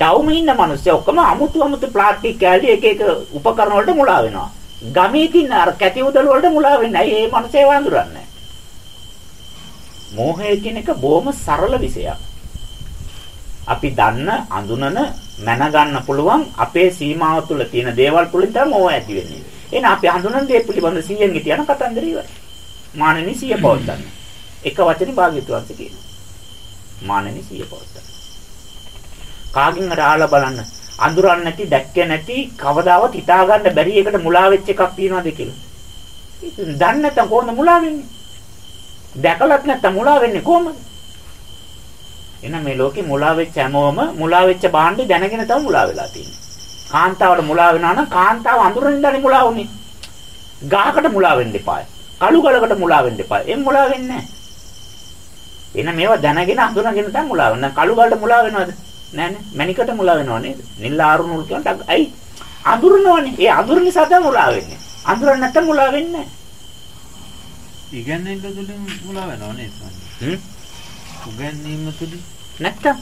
[SPEAKER 1] නැහැ. ටවුමේ ඉන්න මිනිස්සු ඔක්කොම අමුතු අමුතු ප්ලාස්ටික් කෑලි එක එක උපකරණ වලට මුලා වෙනවා. ගමේ තියෙන අර කැටි උදල වලට මුලා වෙන්නේ. ඇයි ඒ මිනිස්සේ වඳුරන්නේ? මෝහය කියන එක බොහොම සරල විෂයක්. අපි දන්න අඳුනන මැනගන්න පුළුවන් අපේ සීමාව තුළ තියෙන දේවල් තුලින් තමයි මොහ ඇති වෙන්නේ. එහෙනම් අපි හඳුනන දේ පිළිබඳ 100න් හිටියන කතන්දර ඉවරයි. මානෙනි 100 පවත්තන්න. එක වචනේ භාග්‍යතුන්ස කියනවා. මානෙනි 100 පවත්තන්න. කාගෙන් හරි ආලා බලන්න. අඳුරන්නේ නැති, දැක්කේ නැති, කවදාවත් හිතා ගන්න බැරි එකට මුලා වෙච්ච එකක් තියනවාද කියලා. දන්නේ නැත්නම් කොහොමද මුලා වෙන්නේ? දැකලත් නැත්නම් මුලා වෙන්නේ කොහොමද? එහෙනම් මේ ලෝකේ මුලා වෙච්ච හැමෝම මුලා වෙච්ච බාණ්ඩේ දැනගෙන තමයි මුලා වෙලා තියෙන්නේ. කාන්තාවට මුලා වෙනවා නම් කාන්තාව අඳුරන ඉඳලා මුලා වුනේ. ගහකට මුලා වෙන්න එපායි. කළු ගලකට මුලා වෙන්න එපායි. එම් මුලා වෙන්නේ නැහැ. එහෙනම් මේවා දැනගෙන අඳුරගෙන තමයි මුලා වෙන්නේ. කළු ගලට මුලා වෙනවද? නෑ නෑ. මණිකට මුලා වෙනව නේද? නිල් ආරුණුල් කියනට අයි අඳුරනවනේ. ඒ අඳුර නිසා තමයි මුලා වෙන්නේ. අඳුරන්නේ නැත්නම් මුලා වෙන්නේ නැහැ.
[SPEAKER 4] ඉගැන්වෙන්න තුලින් මුලා වෙනව නේද?
[SPEAKER 1] හ්ම්.
[SPEAKER 4] උගැන්වීම තුලින්
[SPEAKER 1] නැත්තම්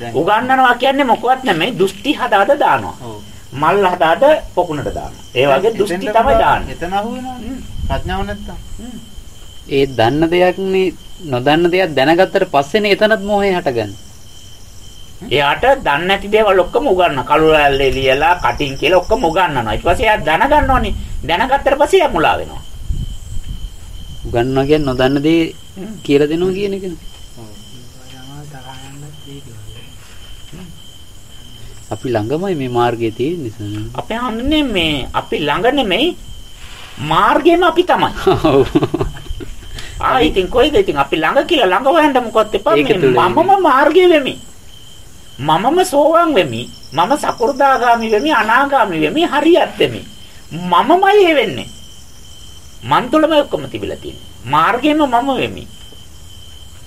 [SPEAKER 4] දැන්
[SPEAKER 1] උගන්වනවා කියන්නේ මොකවත් නෙමෙයි දෘෂ්ටි හදාද දානවා.
[SPEAKER 4] ඔව්.
[SPEAKER 1] මල් හදාද පොකුණට දානවා. ඒ වගේ දෘෂ්ටි තමයි දාන්නේ.
[SPEAKER 4] එතන අහු වෙනවනේ. ප්‍රඥාව නැත්තම්.
[SPEAKER 2] ඒ දන්න දෙයක්නේ නොදන්න දෙයක් දැනගත්තට පස්සේනේ එතනත් මොහේ හටගන්නේ.
[SPEAKER 1] එයාට දන්නේ නැති දේවල් ඔක්කොම උගන්වනවා. කළු ඇල්ලේ ලියලා කටින් කියලා ඔක්කොම උගන්වනවා. ඊට පස්සේ එයා දැනගන්නෝනේ. දැනගත්තට පස්සේ එයා මුලා වෙනවා.
[SPEAKER 2] උගන්වනවා කියන්නේ නොදන්න දේ කියලා දෙනවා කියන
[SPEAKER 3] වගේ.
[SPEAKER 2] අපි ළඟමයි මේ මාර්ගයේ තියෙන නිසා.
[SPEAKER 1] අපි හඳුන්නේ මේ අපි ළඟ නෙමෙයි මාර්ගෙම අපි තමයි.
[SPEAKER 2] ඔව්.
[SPEAKER 1] ආ ඉතින් කොයිද ඉතින් අපි ළඟ කියලා ළඟ හොයන්න මොකක්ද එපා මේ මමම මාර්ගය වෙමි. මමම සෝවාන් වෙමි. මම සකෘදාගාමි වෙමි අනාගාමි වෙමි හරියත් වෙමි. මමමයි ඒ වෙන්නේ. මන් තුළම ඔක්කොම තිබිලා තියෙන්නේ. මාර්ගෙම මම වෙමි.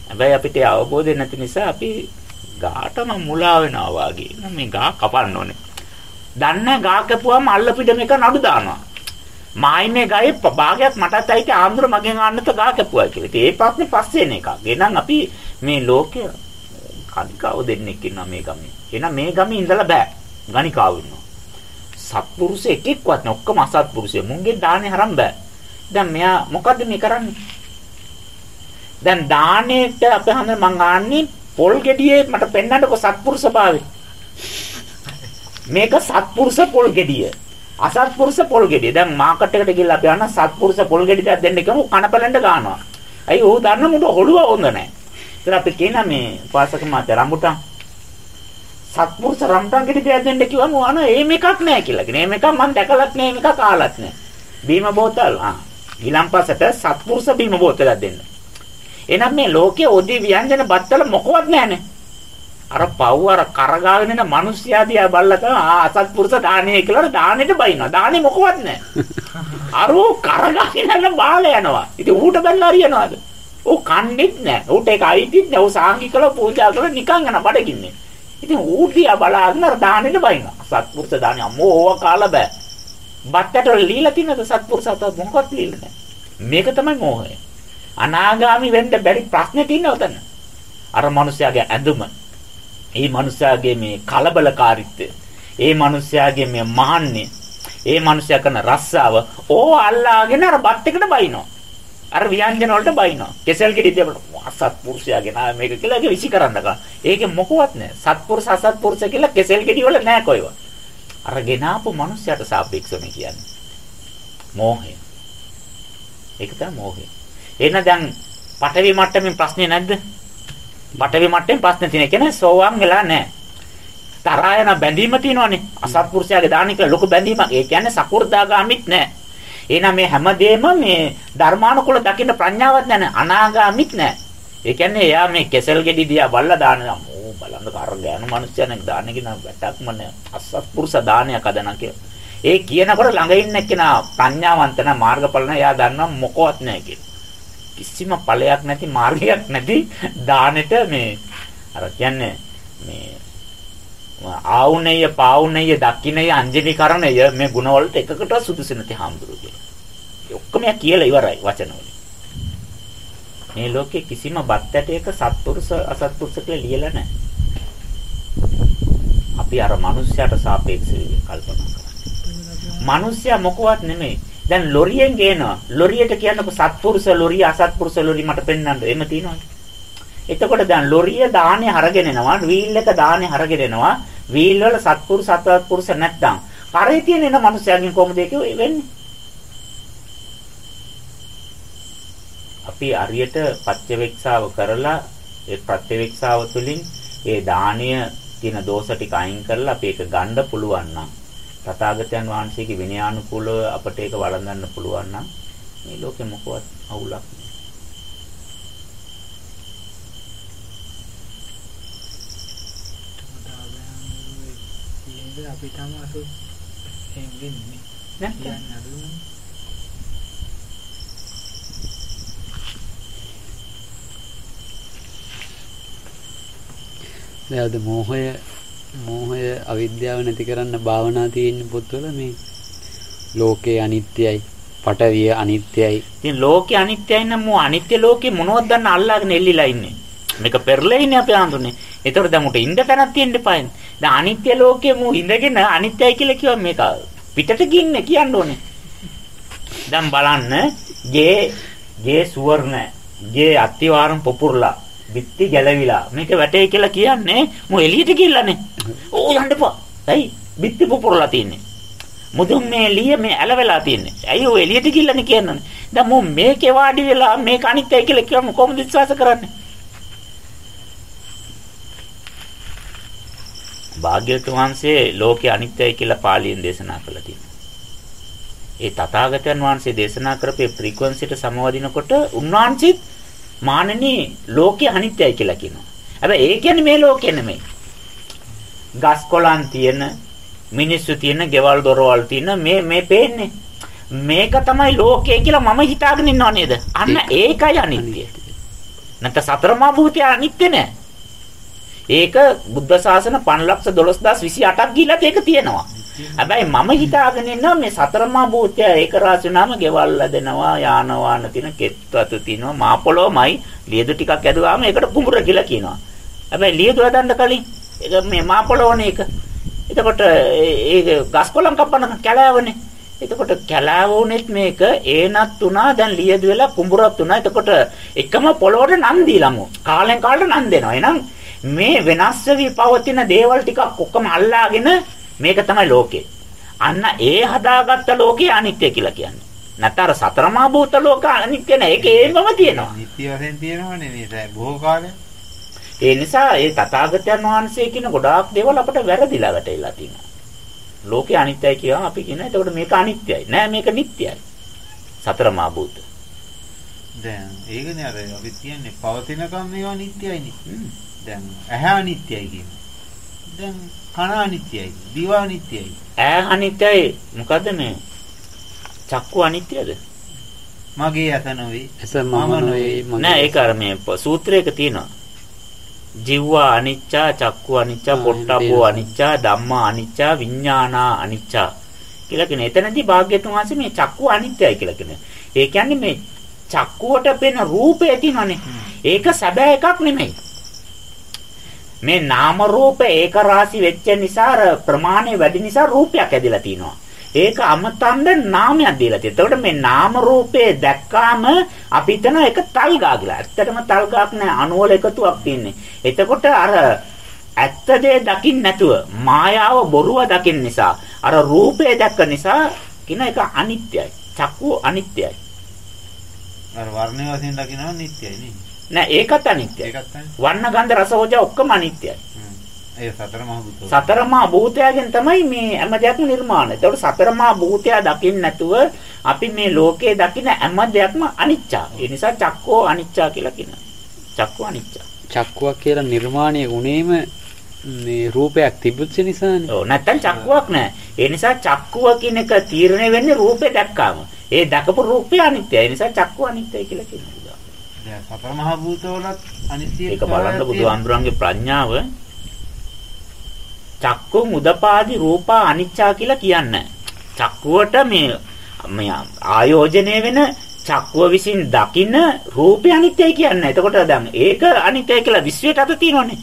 [SPEAKER 1] හැබැයි අපිට ඒ අවබෝධය නැති නිසා අපි ගාටම මුලා වෙනවා වාගේ. නම් මේ ගා කපන්න ඕනේ. දන්නේ ගා කපුවාම අල්ල පිටම එක නඩු දානවා. මායිනේ ගායේ භාගයක් මටත් ඇයිති ආන්දර මගෙන් ආන්නත ගා කැපුවා කියලා. ඉතින් ඒ ප්‍රශ්නේ පස්සේ එන එකක්. එහෙනම් අපි මේ ලෝකය කණිකාව දෙන්නෙක් ඉන්නවා මේ ගමේ. එහෙනම් මේ ගමේ ඉඳලා බෑ. ගණිකාව ඉන්නවා. සත්පුරුෂ එකෙක්වත් නෑ. ඔක්කොම අසත්පුරුෂය. මුන්ගේ දානේ හරම් බෑ. දැන් මෙයා මොකද්ද මේ කරන්නේ? දැන් දානෙට අපි හඳ මං ආන්නේ පොල් ගෙඩියේ මට පෙන්වන්නකො සත්පුරුෂ භාවය. මේක සත්පුරුෂ පොල් ගෙඩිය. අසත්පුරුෂ පොල් ගෙඩිය. දැන් මාකට් එකට ගිහලා අපි අහන සත්පුරුෂ පොල් ගෙඩි දෙයක් දෙන්න කියමු කනපලෙන්ඩ ගන්නවා. අයි ਉਹ දන්න මුඩ හොළුව හොඳ නැහැ. ඉතින් අපි කියන මේ පාසක මාතේ රම්බුටන් සත්පුරුෂ රම්බුටන් ගෙඩි දෙයක් දෙන්න කිව්වම අන එහෙම එකක් නැහැ කියලා. කියන එහෙම එකක් මම දැකලත් නැහැ, මේක කාලත් නැහැ. බීම බෝතල් ආ ඊළම්පසට සත්පුරුෂ බීම බෝතලයක් දෙන්න. එහෙනම් මේ ලෝකයේ ඔදි ව්‍යංජන බත්තල මොකවත් නැහනේ. අර පව් අර කරගාගෙන යන මිනිස්යා දිහා බල්ලා තමයි ආ අසත්පුරුෂ දානේ කියලා දානෙට බයිනවා. දානේ මොකවත් නැහැ. අරෝ කරගාගෙන යන බාල යනවා. ඉතින් ඌට බැලලා හරියනවද? ඌ කන්නේත් නැහැ. ඌට ඒක අයිතිත් නැහැ. ඌ සාංගිකව පූජා කරලා නිකන් යන බඩගින්නේ. ඉතින් ඌ දිහා බලාගෙන අර දානෙට බයිනවා. සත්පුරුෂ දානේ අම්මෝ ඕවා කාලා බෑ. බත්තට ලීලා තියෙනද සත්පුරුෂ අත මොකක්වත් ලීලා නැහැ. මේක තමයි මෝහය. අනාගාමි වෙන්න බැරි ප්‍රශ්නේ තියෙනවා උතන. අර මිනිස්යාගේ ඇඳුම. ඒ මිනිස්යාගේ මේ කලබලකාරීත්වය. ඒ මිනිස්යාගේ මේ මහන්නේ. ඒ මිනිස්යා කරන රස්සාව ඕ අල්ලාගෙන අර බත් එකට බයිනවා. අර ව්‍යංජන වලට බයිනවා. කෙසල් ගෙඩි දෙවල සත්පුරුෂයාගේ නා මේක කියලා ඒක විසි කරන්න ගන්න. ඒකේ මොකවත් නැහැ. සත්පුරුෂ අසත්පුරුෂ කියලා කෙසල් ගෙඩි වල නැහැ කොයිව. අර ගෙනාපු මිනිස්යාට සාපේක්ෂව කියන්නේ. මෝහය. ඒක තමයි මෝහය. එහෙනම් දැන් පටවි මට්ටමින් ප්‍රශ්නේ නැද්ද? පටවි මට්ටමින් ප්‍රශ්නේ තියෙන කියන්නේ සෝවාන් වෙලා නැහැ. තරහා යන බැඳීම තියෙනවනේ. අසත්පුරුෂයාගේ දාන කියලා ලොකු බැඳීමක්. ඒ කියන්නේ සකු르දාගාමිත් නැහැ. එහෙනම් මේ හැමදේම මේ ධර්මානුකූල දකින්න ප්‍රඥාවක් නැහැ. අනාගාමිත් නැහැ. ඒ කියන්නේ එයා මේ කෙසල් ගෙඩි දිහා බල්ලා දාන ඕ බලන්න කර ගෑනු මිනිස්සුන්ක් දාන කියන වැටක්ම නෑ. අසත්පුරුෂ දානයක් අදන කියලා. ඒ කියනකොට ළඟ ඉන්න කෙනා ප්‍රඥාවන්ත නැ මාර්ගඵල නැ එයා දන්නවා මොකවත් නැහැ කියලා. කිසිම ඵලයක් නැති මාර්ගයක් නැති දානෙට මේ අර කියන්නේ මේ ආවුණේය පාවුණේය දක්කිනේය අංජලි කරණය මේ ගුණවලට එකකට සුදුසු නැති හාමුදුරුවෝ කියලා. ඒ ඔක්කොම කියලා ඉවරයි වචනවලින්. මේ ලෝකේ කිසිම බත් ඇටයක සත්පුරුෂ අසත්පුරුෂ කියලා ලියලා නැහැ. අපි අර මිනිස්යාට සාපේක්ෂව කල්පනා කරන්නේ. මිනිස්යා මොකවත් නෙමෙයි. දැන් ලොරියෙන් ගේනවා. ලොරියට කියන්නකො සත්පුරුෂ ලොරිය අසත්පුරුෂ ලොරිය මට පෙන්වන්න. එහෙම තියනවද? එතකොට දැන් ලොරිය දාහනේ අරගෙන එනවා, වීල් එක දාහනේ අරගෙන එනවා. වීල් වල සත්පුරුෂ සත්පුරුෂ නැත්තම් කරේ තියෙන එන මිනිස්යාගෙන් කොහොමද ඒක වෙන්නේ? අපි අරියට පත්‍යවේක්ෂාව කරලා ඒ ප්‍රත්‍යවේක්ෂාව තුළින් ඒ දානීය තියෙන දෝෂ ටික අයින් කරලා අපි ඒක ගන්න පුළුවන් නම් තථාගතයන් වහන්සේගේ විනයානුකූලව අපට ඒක වළඳන්න පුළුවන් නම් මේ ලෝකෙ මොකවත් අවුලක්
[SPEAKER 3] නෑ අපිටම අසු එහෙම වෙන්නේ.
[SPEAKER 1] නැත්නම්?
[SPEAKER 3] කියන්නේ අරුම
[SPEAKER 2] දැන් මෝහය මෝහය අවිද්‍යාව නැති කරන්න භාවනා තියෙන පොත්වල මේ ලෝකේ අනිත්‍යයි පටවිය අනිත්‍යයි.
[SPEAKER 1] ඉතින් ලෝකේ අනිත්‍යයි නම් මෝ අනිත්‍ය ලෝකේ මොනවද දන්න අල්ලාගෙන එල්ලිලා ඉන්නේ මේක පෙරලා ඉන්නේ අපි ආඳුනේ ඒතකොට දැන් උට ඉඳ තැනක් තියෙන්න එපායින් දැන් අනිත්‍ය ලෝකේ මෝ ඉඳගෙන අනිත්‍යයි කියලා කිව්වා මේක පිටට ගින්නේ කියන්න ඕනේ දැන් බලන්න ගේ ගේ සුවර්ණ ගේ අත්තිවාරම් පොපුරලා බිත්ති ගැලවිලා මේක වැටේ කියලා කියන්නේ මෝ එළියට ගිල්ලානේ. ඕ යන්න එපා. ඇයි? බිත්ති පුපුරලා තින්නේ. මුදුන් මේ ලිය මේ ඇලවෙලා තින්නේ. ඇයි ඔය එළියට ගිල්ලානේ කියන්නේ? දැන් මෝ මේකේ වාඩි වෙලා මේක අනිත්‍යයි කියලා කියවම කොහොමද විශ්වාස කරන්නේ? භාග්‍යවතුන් වහන්සේ ලෝකේ අනිත්‍යයි කියලා පාලියෙන් දේශනා කළා තියෙනවා. ඒ තථාගතයන් වහන්සේ දේශනා කරපේ ෆ්‍රීකවන්සියට සමවදිනකොට උන්වහන්සේත් මානනී ලෝකේ අනිත්‍යයි කියලා කියනවා. හැබැයි ඒ කියන්නේ මේ ලෝකෙ නෙමෙයි. ගස් කොළන් තියෙන මිනිස්සු තියෙන ගෙවල් දොරවල් තියෙන මේ මේ පේන්නේ. මේක තමයි ලෝකය කියලා මම හිතාගෙන ඉන්නව නේද? අන්න ඒකයි අනිත්‍ය. නැත්නම් සතර මහා භූතය අනිත්‍ය නෑ. ඒක බුද්ධ ශාසන 512028ක් ගිහිල්ලාත් ඒක තියෙනවා. හැබැයි මම හිතාගෙන ඉන්නවා මේ සතරමා භූතය ඒක රාශිනාම ගෙවල් හදනවා යාන වාහන තියෙන කෙත්වතු තියෙනවා මා පොළොමයි ලියදු ටිකක් ඇදුවාම ඒකට කුඹුර කියලා කියනවා. හැබැයි ලියදු හදන්න කලින් ඒක මේ මා පොළොවනේ ඒක. එතකොට ඒ ගස් කොළන් කපන කැලෑවනේ. එතකොට කැලෑව උනේත් මේක ඒනත් උනා දැන් ලියදු වෙලා කුඹුරත් උනා. එතකොට එකම පොළොවට නම් දීලාමු. කාලෙන් කාලට නම් දෙනවා. එහෙනම් මේ වෙනස් වෙවි පවතින දේවල් ටිකක් ඔක්කොම අල්ලාගෙන මේක තමයි ලෝකේ. අන්න ඒ හදාගත්ත ලෝකේ අනිත්‍ය කියලා කියන්නේ. නැත්නම් අර සතරමා භූත ලෝක අනිත්‍ය නෑ. ඒක ඒමම තියෙනවා.
[SPEAKER 4] නිත්‍ය වශයෙන් තියෙනවනේ මේ බොහෝ කාලයක්.
[SPEAKER 1] ඒ නිසා ඒ තථාගතයන් වහන්සේ කියන ගොඩාක් දේවල් අපට වැරදිලා වැටෙලා තියෙනවා. ලෝකේ අනිත්‍යයි කියනවා අපි කියනවා. එතකොට මේක අනිත්‍යයි. නෑ මේක නිට්ටයයි. සතරමා භූත.
[SPEAKER 4] දැන් ඒකනේ අර අපි කියන්නේ පවතිනකම් මේවා නිට්ටයයිනේ. දැන් ඇහැ අනිත්‍යයි කියන්නේ. දැන් කන අනිත්‍යයි, දිව අනිත්‍යයි.
[SPEAKER 1] ඈ අනිත්‍යයි. මොකද්ද මේ? චක්කු අනිත්‍යද?
[SPEAKER 4] මගේ ඇස නොවේ.
[SPEAKER 2] එස මම නොවේ
[SPEAKER 1] නෑ ඒක අර මේ සූත්‍රයක තියෙනවා. ජීවා අනිච්චා, චක්කු අනිච්චා, පොට්ටබ්බෝ අනිච්චා, ධම්මා අනිච්චා, විඥානා අනිච්චා කියලා කියන. එතනදී භාග්‍යතුන් වහන්සේ මේ චක්කු අනිත්‍යයි කියලා කියනවා. ඒ කියන්නේ මේ චක්කුවට පෙනෙන රූපය තියෙනනේ. ඒක සැබෑ එකක් නෙමෙයි. මේ නාම රූප ඒක රාශි වෙච්ච නිසා ප්‍රමාණය වැඩි නිසා රූපයක් ඇදලා තිනවා. ඒක අමතන්න නාමයක් දීලා තියෙනවා. එතකොට මේ නාම රූපේ දැක්කාම අපි හිතන එක තල්ගා කියලා. ඇත්තටම තල්ගාක් නෑ අණුවල එකතුවක් තියෙන්නේ. එතකොට අර ඇත්ත දේ දකින්න නැතුව මායාව බොරුව දකින්න නිසා අර රූපේ දැක්ක නිසා කින එක අනිත්‍යයි. චක්කු අනිත්‍යයි.
[SPEAKER 4] අර වර්ණ වශයෙන් දකිනවා නිට්ටයයි නේ.
[SPEAKER 1] නෑ ඒකත් අනිත්‍යයි.
[SPEAKER 4] ඒකත් තමයි.
[SPEAKER 1] වර්ණ ගන්ධ රස ඕජා ඔක්කොම අනිත්‍යයි.
[SPEAKER 4] ඒ සතර මහ
[SPEAKER 1] භූතයගෙන් තමයි මේ හැම දෙයක්ම නිර්මාණය. ඒතකොට සතර මහා භූතය දකින්න නැතුව අපි මේ ලෝකේ දකින හැම දෙයක්ම අනිච්චා. ඒ නිසා චක්කෝ අනිච්චා කියලා කියනවා. චක්කෝ අනිච්චා.
[SPEAKER 2] චක්කුවක් කියලා නිර්මාණය වුණේම මේ රූපයක් තිබුච්ච නිසානේ.
[SPEAKER 1] ඔව් නැත්තම් චක්කුවක් නැහැ. ඒ නිසා චක්කුව කියන එක තීරණය වෙන්නේ රූපේ දැක්කාම. ඒ දැකපු රූපය අනිත්‍යයි. ඒ නිසා චක්කුව අනිත්‍යයි කියලා කියනවා.
[SPEAKER 4] දැන් සතර මහ භූතවලත් අනිත්‍ය
[SPEAKER 1] ඒක බලන්න බුදුහාමුදුරන්ගේ ප්‍රඥාව චක්කු මුදපාදි රූපා අනිච්චා කියලා කියන්නේ. චක්කුවට මේ මේ ආයෝජනය වෙන චක්කුව විසින් දකින රූපය අනිත්‍යයි කියන්නේ. එතකොට දැන් ඒක අනිත්‍යයි කියලා විශ්වයට අත තියෙනවනේ.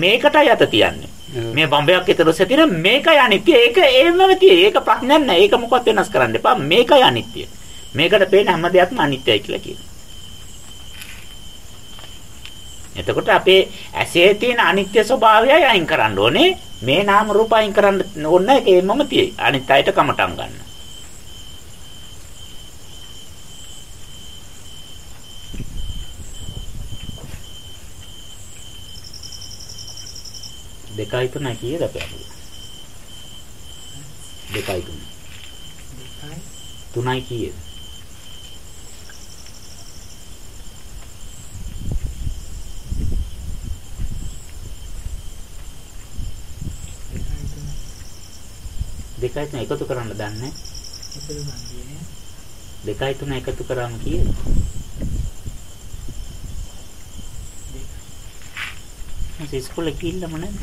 [SPEAKER 1] මේකටයි අත තියන්නේ. මේ බම්බයක් විතර සෙතින මේකයි අනිත්‍ය. ඒක එහෙමම තියෙයි. ඒක ප්‍රඥාවක් නෑ. ඒක මොකවත් වෙනස් කරන්න එපා. මේකයි අනිත්‍ය. මේකට පේන හැම දෙයක්ම අනිත්‍යයි කියලා කියනවා. එතකොට අපේ ඇසේ තියෙන අනිත්‍ය ස්වභාවයයි අයින් කරන්න ඕනේ. මේ නාම රූප අයින් කරන්න ඕන ඒකෙමම තියෙයි. අනිත් අයට කමටම් ගන්න. දෙකයි තුනයි කීයද අපේ අද? දෙකයි තුනයි. තුනයි කීයද?
[SPEAKER 3] දෙකයි
[SPEAKER 1] තුන එකතු කරන්න දන්නේ දෙකයි තුන එකතු කරාම කීයද? මම ඉස්කෝලේ ගිහිල්ලාම නැද්ද?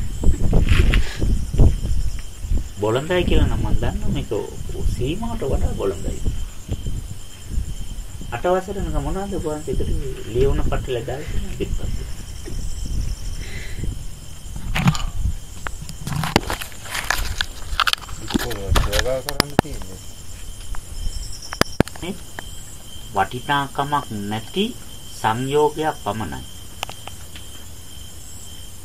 [SPEAKER 1] බොළඳයි කියලා නම් මම දන්නවා මේක සීමාවට වඩා බොළඳයි. අටවසර නක මොනවද ඔබවන්ට ඒකට ලියවන පටල දාලා තියෙන පිටපස්සේ.
[SPEAKER 4] යෝගා කරන්න තියෙන්නේ.
[SPEAKER 1] වටිනාකමක් නැති සංයෝගයක් පමණයි.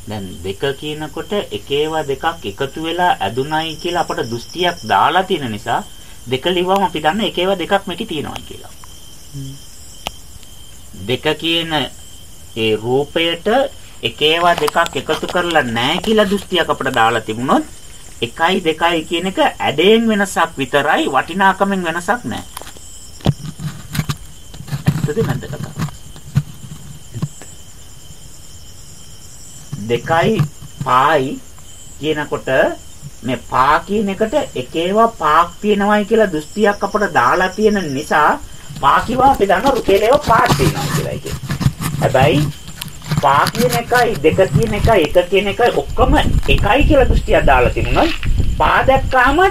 [SPEAKER 1] දැන් දෙක කියනකොට එක ඒවා දෙකක් එකතු වෙලා ඇදුනයි කියලා අපට දෘෂ්ටියක් දාලා තියෙන නිසා දෙක ලිව්වම අපි දන්න එක ඒවා දෙකක් මේකේ තියෙනවා කියලා. දෙක කියන ඒ රූපයට එක ඒවා දෙකක් එකතු කරලා නැහැ කියලා දෘෂ්ටියක් අපට දාලා තිබුණොත් එකයි දෙකයි කියන එක ඇඩයෙන් වෙනසක් විතරයි වටිනාකමෙන් වෙනසක් නැහැ. ඇත්තද නැද්ද කතාව? දෙකයි පායි කියනකොට මේ පා කියන එකට එක ඒවා පාක් තියෙනවයි කියලා දෘෂ්ටියක් අපට දාලා තියෙන නිසා පා කිව්වා අපි දන්නවා රුපියල ඒවා පාක් තියෙනවා කියලා කියන්නේ. හැබැයි පා කියන එකයි දෙක කියන එකයි එක කියන එකයි ඔක්කොම එකයි කියලා දෘෂ්ටියක් දාලා තිබුණොත් පා දැක්කාම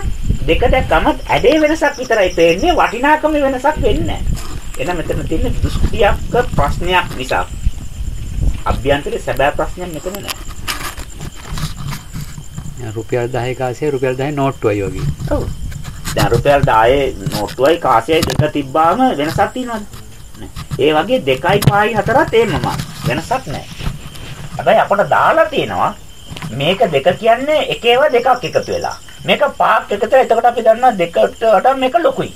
[SPEAKER 1] දෙක දැක්කම ඇඩේ වෙනසක් විතරයි පේන්නේ වටිනාකම වෙනසක් වෙන්නේ නැහැ. එහෙනම් මෙතන තියෙන දෘෂ්ටියක ප්‍රශ්නයක් නිසා අභ්‍යන්තරේ සැබෑ ප්‍රශ්නයක් මෙතන නැහැ.
[SPEAKER 2] රුපියල් 10 කාසිය රුපියල් 10 නෝට්ටුවයි වගේ.
[SPEAKER 1] ඔව්. දැන් රුපියල් 10 නෝට්ටුවයි කාසියයි දෙක තිබ්බාම වෙනසක් තියෙනවද? ඒ වගේ දෙකයි පහයි හතරත් එන්නම වෙනසක් නැහැ. හැබැයි අපට දාලා තියෙනවා මේක දෙක කියන්නේ එක ඒවා දෙකක් එකතු වෙලා. මේක පහක් එකතු වෙලා එතකොට අපි දන්නවා දෙකට වඩා මේක. ලොකුයි.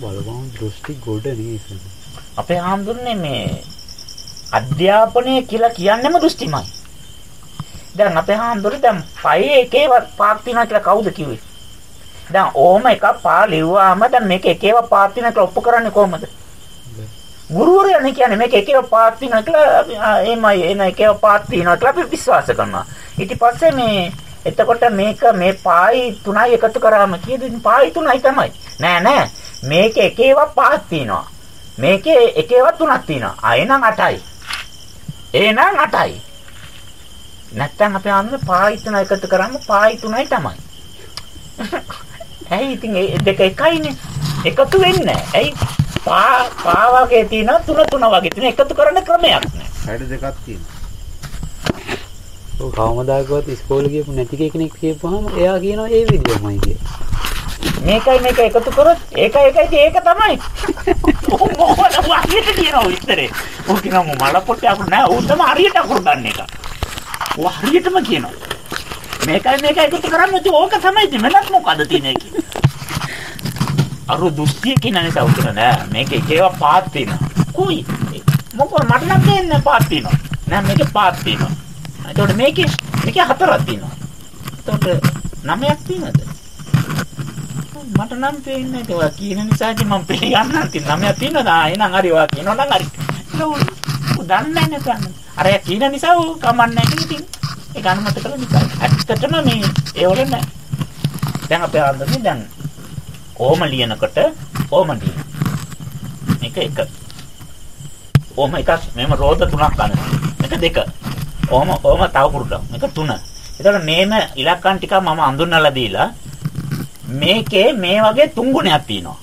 [SPEAKER 2] බලපං දෘෂ්ටි ගොඩ නේද?
[SPEAKER 1] අපේ ආම්දුන්නේ මේ අධ්‍යාපනය කියලා කියන්නේම දෘෂ්ටිමයි. දැන් අපේ හාමුදුරුවෝ දැන් පයේ එකේව පාක් තියනවා කියලා කවුද කිව්වේ? දැන් ඕම එකක් පා ලිව්වාම දැන් මේක එකේව පාක් තියනවා කියලා ඔප්පු කරන්නේ කොහමද? ගුරුවරයානේ කියන්නේ මේක එකේව පාක් තියනවා කියලා එමය එන එකේව පාක් තියනවා කියලා අපි විශ්වාස කරනවා. ඊට පස්සේ මේ එතකොට මේක මේ පායි තුනයි එකතු කරාම කීයද? පායි තුනයි තමයි. නෑ නෑ. මේක එකේව පාක් තියනවා. මේකේ එකේව තුනක් තියෙනවා. ආ එහෙනම් 8යි. එහෙනම් 8යි. නැත්තම් අපි ආන්නේ පායි තුන එකතු කරාම පායි තුනයි තමයි. ඇයි ඉතින් ඒ දෙක එකයිනේ. එකතු වෙන්නේ. ඇයි පා පා වගේ තියෙනවා තුන තුන වගේ තියෙන එකතු කරන්න ක්‍රමයක් නැහැ.
[SPEAKER 4] හැඩ දෙකක් තියෙනවා.
[SPEAKER 2] ඔව් කවමදාකවත් ඉස්කෝලේ ගියපු නැති කෙනෙක් කියපුවාම එයා කියනවා ඒ විදියමයි කියලා.
[SPEAKER 1] මේකයි මේක එකතු කරොත් ඒකයි ඒකයි ඒක තමයි. <laughs> මොකද වහියට කියනවා විතරේ. ඔක කියනවා මල පොට්ටේ අකුරු නෑ. උන් තමයි හරියට අකුරු ගන්න එක. ඔය හරියටම කියනවා. මේකයි මේක එකතු කරන්නේ නැති ඕක තමයි ඉතින් වෙනත් මොකද තියෙන්නේ කියලා. අර දුස්තිය කියන නිසා උතර නෑ. මේක එක ඒවා පාත් තියෙනවා. කුයි. මොකද මට නම් දෙන්නේ පාත් තියෙනවා. නෑ මේකේ පාත් තියෙනවා. එතකොට මේකේ මේකේ හතරක් තියෙනවා. එතකොට නවයක් තියෙනවද? මට නම් පේන්නේ නැහැ. ඔයා කියන නිසා ඉතින් මම පිළිගන්නවා. ඉතින් නමයක් තියෙනවා. ආ එහෙනම් හරි ඔයා කියනවා නම් හරි. ඌ දන්නේ නැහැ නේද? අර එයා කියන නිසා ඌ කමන්නේ නැහැ ඉතින්. ඒක අනුමත කළ නිසා. ඇත්තටම මේ ඒ වල නැහැ. දැන් අපේ ආන්දරේ දැන් ඕම ලියනකොට ඕම ලියන. මේක එක. ඕම එකක් මෙහෙම රෝද තුනක් ගන්නවා. මේක දෙක. ඕම ඕම තව කුරුටක්. මේක තුන. එතකොට මේම ඉලක්කම් ටික මම අඳුන්වලා දීලා මේකේ මේ වගේ තුන් ගුණයක් තියෙනවා.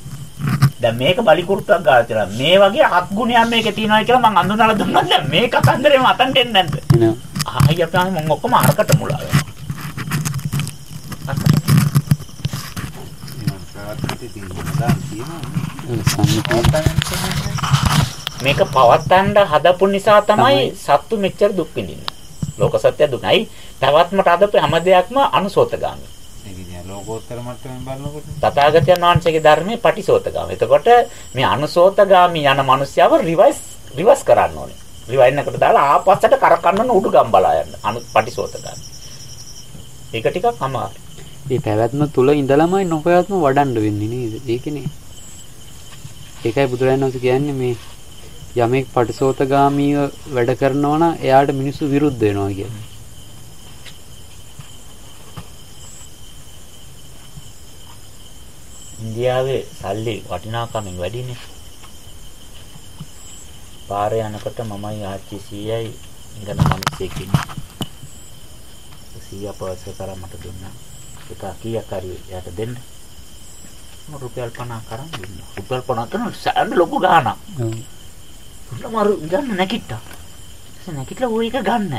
[SPEAKER 1] දැන් මේක බලි කුරුට්ටක් ගාලා තියෙනවා. මේ වගේ හත් ගුණයක් මේකේ තියෙනවා කියලා මම අඳුනලා දුන්නා. දැන් මේ කතන්දරේ මතන්ට එන්නේ නැද්ද?
[SPEAKER 2] එනවා.
[SPEAKER 1] ආයි අපේ මම ඔක්කොම අරකට මුලා වෙනවා.
[SPEAKER 4] දාන්න
[SPEAKER 1] මේක පවත්තන්න හදපු නිසා තමයි සත්තු මෙච්චර දුක් විඳින්නේ. ලෝක සත්‍ය දුකයි. පැවැත්මට හදපු හැම දෙයක්ම අනුසෝතගාමි.
[SPEAKER 4] ලෝකෝත්තර මට්ටමින් බලනකොට
[SPEAKER 1] තථාගතයන් වහන්සේගේ ධර්මයේ පටිසෝතගාමි. එතකොට මේ අනුසෝතගාමි යන මිනිස්යාව රිවයිස් රිවර්ස් කරන්න ඕනේ. රිවයින් එකට දාලා ආපස්සට කරකන්නන උඩු ගම් බලා යන්න. අනු පටිසෝතගාමි. ඒක ටිකක් අමාරුයි.
[SPEAKER 2] මේ පැවැත්ම තුල ඉඳලාමයි නොපැවැත්ම වඩන්න වෙන්නේ නේද? ඒකනේ. ඒකයි බුදුරජාණන් වහන්සේ කියන්නේ මේ යමෙක් පටිසෝතගාමීව වැඩ කරනවා නම් එයාට මිනිස්සු විරුද්ධ වෙනවා කියන්නේ.
[SPEAKER 1] ඉන්දියාවේ සල්ලි වටිනාකමින් වැඩිනේ. පාරේ යනකොට මමයි ආච්චි සීයයි ඉඳන මිනිස්සෙක් ඉන්නේ. සීයා පර්ස් එක කරා මට දුන්නා. ඒක කීයක් හරි එයාට දෙන්න. මම රුපියල් 50 කරන් දුන්නා. රුපියල් 50 කරන සෑම ලොකු ගාණක්.
[SPEAKER 2] ඔව්.
[SPEAKER 1] මරු ගන්න නැකිට්ටා. ඒ නැකිටලා ඌ එක ගන්න.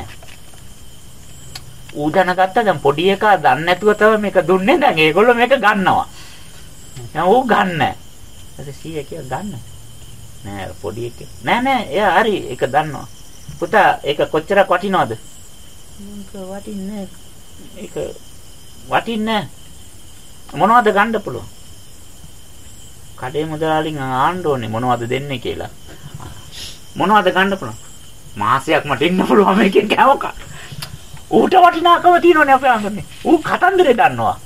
[SPEAKER 1] ඌ දැනගත්තා දැන් පොඩි එකා දන්නේ නැතුව තමයි මේක දුන්නේ දැන් ඒගොල්ලෝ මේක ගන්නවා. දැන් ඌ ගන්න. ඊට සීය කිය ගන්න. නෑ පොඩි එකේ. නෑ නෑ එයා හරි ඒක දන්නවා. පුතා ඒක කොච්චරක් වටිනවද? ඒක වටින්නේ ඒක වටින්නේ මොනවද ගන්න පුළුවන්? කඩේ මුදලාලින් ආන්න ඕනේ මොනවද දෙන්නේ කියලා. මොනවද ගන්න පුළුවන්? මාසයක් මට ඉන්න පුළුවන් මේකෙන් කෑවක. ඌට වටිනාකම තියෙනවනේ අපේ අංගනේ. ඌ කතන්දරේ දන්නවා.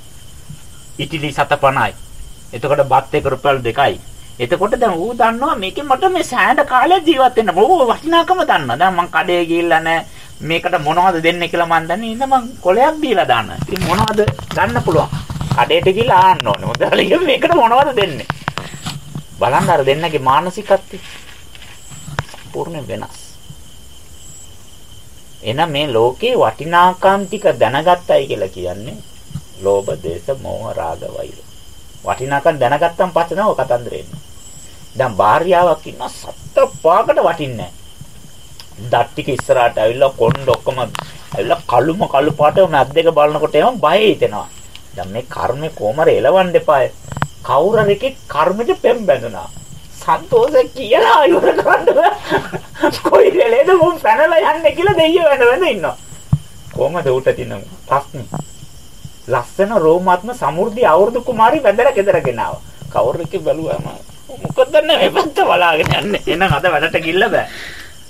[SPEAKER 1] ඉටිලි 750යි. එතකොට බත් එක රුපියල් 2යි. එතකොට දැන් ඌ දන්නවා මේකෙන් මට මේ සෑහඳ කාලයක් ජීවත් වෙන්න. ඌ වටිනාකම දන්නවා. දැන් මං කඩේ ගිහිල්ලා නැහැ. මේකට මොනවද දෙන්නේ කියලා මන් දන්නේ. ඉතින් මං කොලයක් දීලා දාන්න. ඉතින් මොනවද ගන්න පුළුවන්? කඩේට ගිහිල්ලා ආන්න ඕනේ. මුදලිය මේකට මොනවද දෙන්නේ? බලන්න අර දෙන්නගේ මානසිකත්වය පූර්ණ වෙනස්. එහෙනම් මේ ලෝකේ වටිනාකම් ටික දැනගත්තයි කියලා කියන්නේ ලෝභ, දේශ, මෝහ, රාග, වෛර. වටිනාකම් දැනගත්තන් පස්සේ නෝ කතන්දරේ එන්නේ. දැන් භාර්යාවක් ඉන්න සත්ත පාකට වටින්නේ නැහැ. දත් ටික ඉස්සරහට ඇවිල්ලා කොණ්ඩ ඔක්කොම ඇවිල්ලා කළුම කළු පාටම මැද දෙක බලනකොට එම බය හිතෙනවා. දැන් මේ කර්මේ කොමර එලවන්න එපාය. කවුරුරෙකේ කර්මෙට පෙම් බැඳුනා. සන්තෝෂ කියලා ඉවර කරන්න බෑ. කොයි වෙලේද මොන් පැනලා යන්නේ කියලා දෙයියෝ වෙන වෙන ඉන්නවා. කොහමද උට තියෙන ප්‍රශ්නේ? ලස්සන රෝමාත්ම සමෘද්ධි අවුරුදු කුමාරි වැදලා ගෙදරගෙන ආවා. කවුරුරෙක් බැලුවාම මොකද මේ පැත්ත බලාගෙන යන්නේ. එහෙනම් අද වැඩට ගිල්ල බෑ.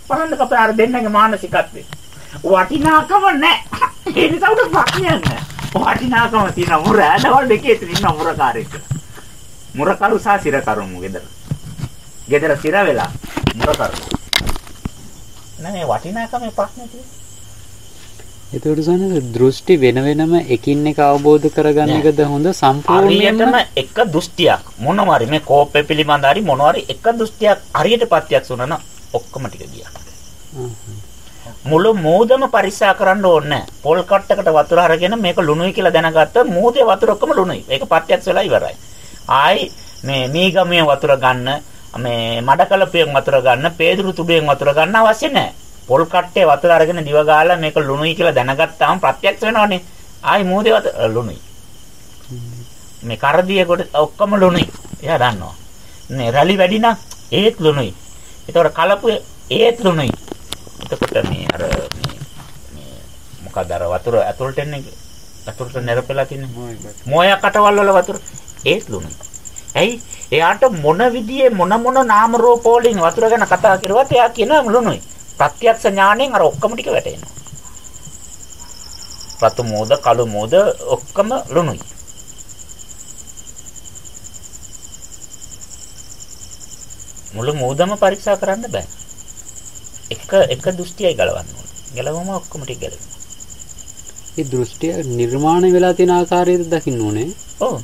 [SPEAKER 1] පහන්න කපේ අර දෙන්නගේ මානසිකත්වේ. වටිනාකම නැහැ. <laughs> ඒ නිසා උට ප්‍රශ්නයක් නැහැ. වටිනාකම තියෙන මුර ඇදවල දෙකේ තියෙන මුරකාරයෙක්. මුරකරු සහ සිරකරුමු ගෙදර. ගෙදර සිර වෙලා මුරකරු. නෑ වටිනාකම ප්‍රශ්නේ තියෙන්නේ.
[SPEAKER 2] ඒතකොට සනස දෘෂ්ටි වෙන වෙනම එකින් එක අවබෝධ කරගන්න එකද හොඳ සම්පූර්ණයෙන්ම
[SPEAKER 1] එක දෘෂ්ටියක් මොනවා හරි මේ කෝපය පිළිබඳ හරි මොනවා හරි එක දෘෂ්ටියක් හරියට ප්‍රත්‍යක්ෂ වුණා නම් ඔක්කොම ටික ගියා. මුළු මෝදම පරික්ෂා කරන්න ඕනේ පොල් කට්ටකට වතුර අරගෙන මේක ලුණුයි කියලා දැනගත්ත මෝදේ වතුර ඔක්කොම ලුණුයි. ඒක ප්‍රත්‍යක්ෂ වෙලා ඉවරයි. ආයි මේ මීගමිය වතුර ගන්න මේ මඩකලපියෙන් වතුර ගන්න, පේදුරු තුඩුවෙන් වතුර ගන්න අවශ්‍ය නැහැ. පොල් කට්ටේ වතුර අරගෙන දිව ගාලා මේක ලුණුයි කියලා දැනගත්තාම ප්‍රත්‍යක්ෂ වෙනවනේ. ආයි මෝදේ වතුර ලුණුයි. මේ කරදිය කොට ඔක්කොම ලුණුයි. එයා දන්නවා. නේ රැලි වැඩි නම් ඒත් ලුණුයි. ඒතකොට කලපු ඒත් ලුණුයි. එතකොට මේ අර මේ මේ මොකද අර වතුර ඇතුළට එන්නේ ඇතුළට නිරපෙලා තින්නේ මොයා කටවල් වල වතුර ඒත් ලුණුයි. ඇයි? එයාට මොන විදියෙ මොන මොන නාම රූප වලින් වතුර ගැන කතා කරුවත් එයා කියනවා ලුණුයි. ප්‍රත්‍යක්ෂ ඥාණයෙන් අර ඔක්කොම ටික වැටෙනවා. රතු මෝද කළු මෝද ඔක්කොම ලුණුයි. මුළු මෝදම පරීක්ෂා කරන්න බෑ. එක එක දෘෂ්ටියයි ගලවන්න ඕනේ. ගලවම ඔක්කොම ටික ගලවෙනවා.
[SPEAKER 2] ඒ දෘෂ්ටිය නිර්මාණය වෙලා තියෙන ආකාරයට දකින්න ඕනේ.
[SPEAKER 1] ඔව්.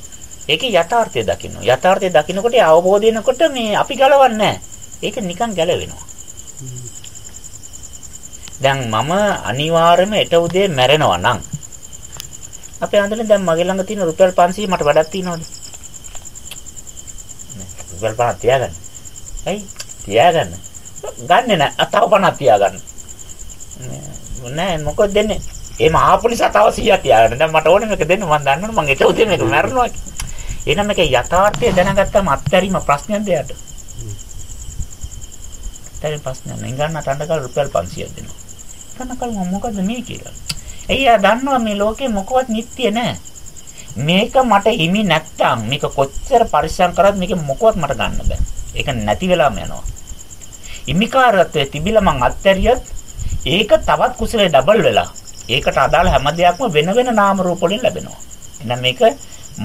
[SPEAKER 1] ඒකේ යථාර්ථය දකින්න. යථාර්ථය දකින්නකොට අවබෝධ වෙනකොට මේ අපි ගලවන්නේ නැහැ. ඒක නිකන් ගැලවෙනවා. දැන් මම අනිවාර්යයෙන්ම එට උදේ මැරෙනවා නම් අපේ අඳුරේ දැන් මගේ ළඟ තියෙන රුපියල් 500 මට වැඩක් තියනවද? රුපියල් 50 තියාගන්න. ඇයි? තියාගන්න. ගන්නෙ නෑ. අතව 50 තියාගන්න. නෑ මොකද දෙන්නේ? එහෙම ආපු නිසා තව 100ක් තියාගන්න. දැන් මට ඕනේ මේක දෙන්න මම දන්නවනේ මම එට උදේ මේක මැරෙනවා. එහෙනම් මේක යථාර්ථය දැනගත්තම අත්හැරීම ප්‍රශ්නයක්ද යට? දැන් ප්‍රශ්නයක් නෑ. ගන්න තණ්ඩකල් රුපියල් 500ක් දෙනවා. තණ්ඩකල් මොකද මේ කියලා? එයා දන්නවා මේ ලෝකේ මොකවත් නිට්ටිය නෑ. මේක මට හිමි නැත්තම් මේක කොච්චර පරිස්සම් කරත් මේක මොකවත් මට ගන්න බෑ. ඒක නැති වෙලාම යනවා. හිමිකාරත්වයේ තිබිලා මං අත්හැරියත් ඒක තවත් කුසලයේ ඩබල් වෙලා ඒකට අදාළ හැම දෙයක්ම වෙන වෙන නාම රූප වලින් ලැබෙනවා. එහෙනම් මේක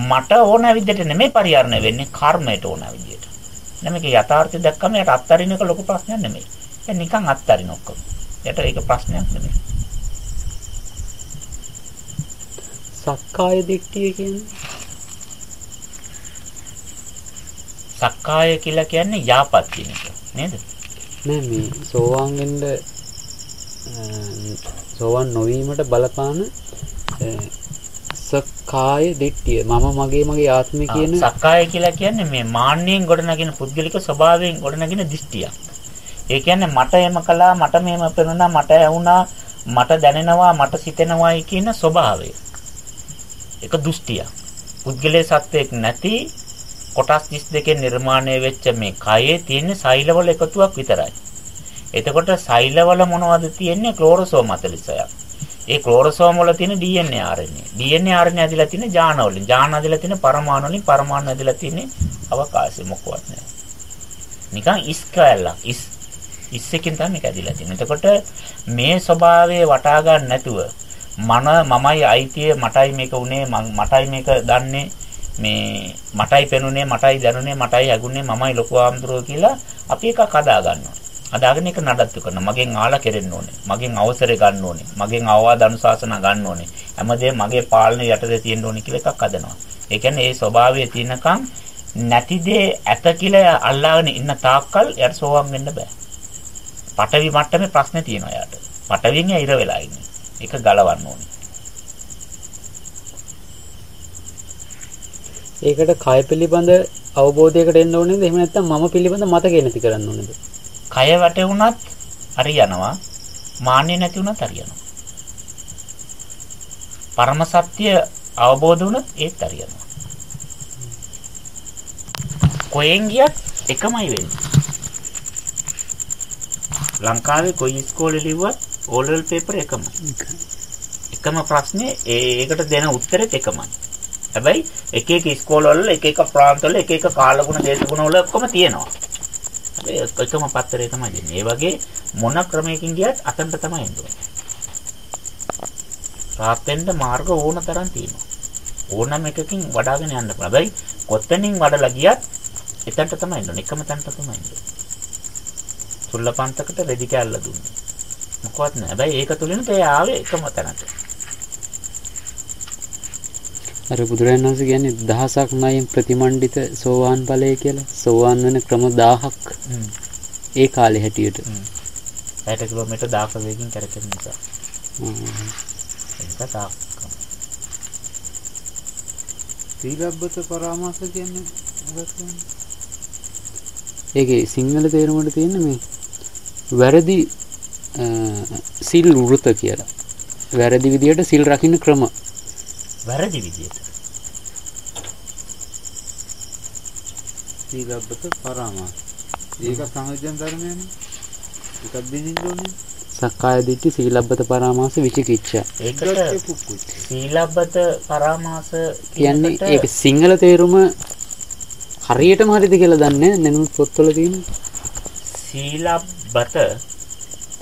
[SPEAKER 1] මට ඕන විදිහට නෙමෙයි පරිහරණය වෙන්නේ කර්මයට ඕන විදිහට. එහෙනම් මේක යථාර්ථය දැක්කම යට අත්තරින එක ලොකු ප්‍රශ්නයක් නෙමෙයි. ඒක නිකන් අත්තරින ඔක්කොම. යට ඒක ප්‍රශ්නයක් නෙමෙයි.
[SPEAKER 2] සක්කාය දිට්ඨිය කියන්නේ
[SPEAKER 1] සක්කාය කියලා කියන්නේ යාපත් කියන එක නේද?
[SPEAKER 2] නෑ මේ සෝවාන් වෙන්න සෝවාන් නොවීමට බලපාන සක්කාය දිට්ඨිය මම මගේ මගේ ආත්මය කියන
[SPEAKER 1] සක්කාය කියලා කියන්නේ මේ මාන්නයෙන් ගොඩනගෙන පුද්ගලික ස්වභාවයෙන් ගොඩනගෙන දෘෂ්ටියක්. ඒ කියන්නේ මට එම කළා මට මේම පෙනුණා මට ඇහුණා මට දැනෙනවා මට සිතෙනවායි කියන ස්වභාවය. ඒක දෘෂ්ටියක්. පුද්ගලයේ සත්වයක් නැති කොටස් 32 නිර්මාණය වෙච්ච මේ කයේ තියෙන සෛලවල එකතුවක් විතරයි. එතකොට සෛලවල මොනවද තියෙන්නේ? ක්ලෝරෝසෝම 46ක්. ඒ ක්ලෝරෝසෝම වල තියෙන DNA RNA. DNA RNA ඇදලා තියෙන ජාන වලින්. ජාන ඇදලා තියෙන පරමාණු වලින් පරමාණු ඇදලා තියෙන අවකාශය මොකවත් නැහැ. නිකන් ඉස් කැලක්. ඉස් ඉස් එකෙන් තමයි මේක ඇදලා තියෙන්නේ. එතකොට මේ ස්වභාවය වටා ගන්න නැතුව මන මමයි අයිතිය මටයි මේක උනේ මටයි මේක දන්නේ මේ මටයි පෙනුනේ මටයි දැනුනේ මටයි ඇගුනේ මමයි ලොකු ආම්දුරෝ කියලා අපි එකක් හදා ගන්නවා. හදාගෙන ඒක නඩත්තු කරනවා. මගෙන් ආලා කෙරෙන්න ඕනේ. මගෙන් අවසරය ගන්න ඕනේ. මගෙන් අවවාද අනුශාසනා ගන්න ඕනේ. හැමදේම මගේ පාලනය යටතේ තියෙන්න ඕනේ කියලා එකක් හදනවා. ඒ කියන්නේ ඒ ස්වභාවය තියෙනකන් නැති දේ ඇත කියලා අල්ලාගෙන ඉන්න තාක්කල් යට සෝවන් වෙන්න බෑ. පටවි මට්ටමේ ප්‍රශ්නේ තියෙනවා යාට. පටවියෙන් ඉර වෙලා ඉන්නේ. ඒක ගලවන්න ඕනේ.
[SPEAKER 2] ඒකට කය පිළිබඳ අවබෝධයකට එන්න ඕනේද? එහෙම නැත්නම් මම පිළිබඳ මතකේ නැති කරන්න ඕනේද?
[SPEAKER 1] කය වැටුණත් හරියනවා. මාන්නේ නැති වුණත් හරියනවා. පරම සත්‍ය අවබෝධ වුණත් ඒත් හරියනවා. කොහෙන් ගියත් එකමයි වෙන්නේ. ලංකාවේ කොයි ඉස්කෝලේ ලිව්වත් ඕල් ලෙවල් පේපර් එකමයි. එකම ප්‍රශ්නේ ඒකට දෙන උත්තරෙත් එකමයි. හැබැයි එක එක ඉස්කෝලවල එක එක ප්‍රාන්තවල එක එක කාලගුණ දේශගුණ වල ඔක්කොම තියෙනවා. හැබැයි එකම පත්තරේ තමයි දෙන්නේ. ඒ වගේ මොන ක්‍රමයකින් ගියත් අතන්ට තමයි එන්නේ. රාත් වෙන්න මාර්ග ඕන තරම් තියෙනවා. ඕනම එකකින් වඩාගෙන යන්න පුළුවන්. හැබැයි කොතනින් වඩලා ගියත් එතනට තමයි එන්නේ. එකම තැනට තමයි එන්නේ. සුල්ලපන්තකට රෙදි කෑල්ල දුන්නේ. මොකවත් නෑ. හැබැයි ඒක තුලින් තේ ආවේ එකම තැනට.
[SPEAKER 2] අර බුදුරජාණන් වහන්සේ කියන්නේ දහසක් නයින් ප්‍රතිමන්ඩිත සෝවාන් ඵලය කියලා. සෝවාන් වෙන ක්‍රම 1000ක්. ඒ කාලේ හැටියට.
[SPEAKER 1] 60 කිලෝමීටර් 1000 වේගකින් කරකෙන නිසා. ඒක තාක්.
[SPEAKER 4] සීලබ්බත පරාමාස කියන්නේ මොකක්ද?
[SPEAKER 2] ඒකේ සිංහල තේරුමට තියෙන මේ වැරදි සිල් වෘත කියලා. වැරදි විදියට සිල් රකින්න ක්‍රම.
[SPEAKER 1] වැරදි විදියට.
[SPEAKER 4] සීලබ්බත පරාමාස. ඒක සංයෝජන ධර්මයනේ. එකක් බින්දින්න ඕනේ.
[SPEAKER 2] සක්කාය දිට්ඨි සීලබ්බත පරාමාස විචිකිච්ඡා.
[SPEAKER 1] ඒකට සීලබ්බත පරාමාස
[SPEAKER 2] කියන්නේ ඒක සිංහල තේරුම හරියටම හරිද කියලා දන්නේ නැනුත් පොත්වල තියෙන.
[SPEAKER 1] සීලබ්බත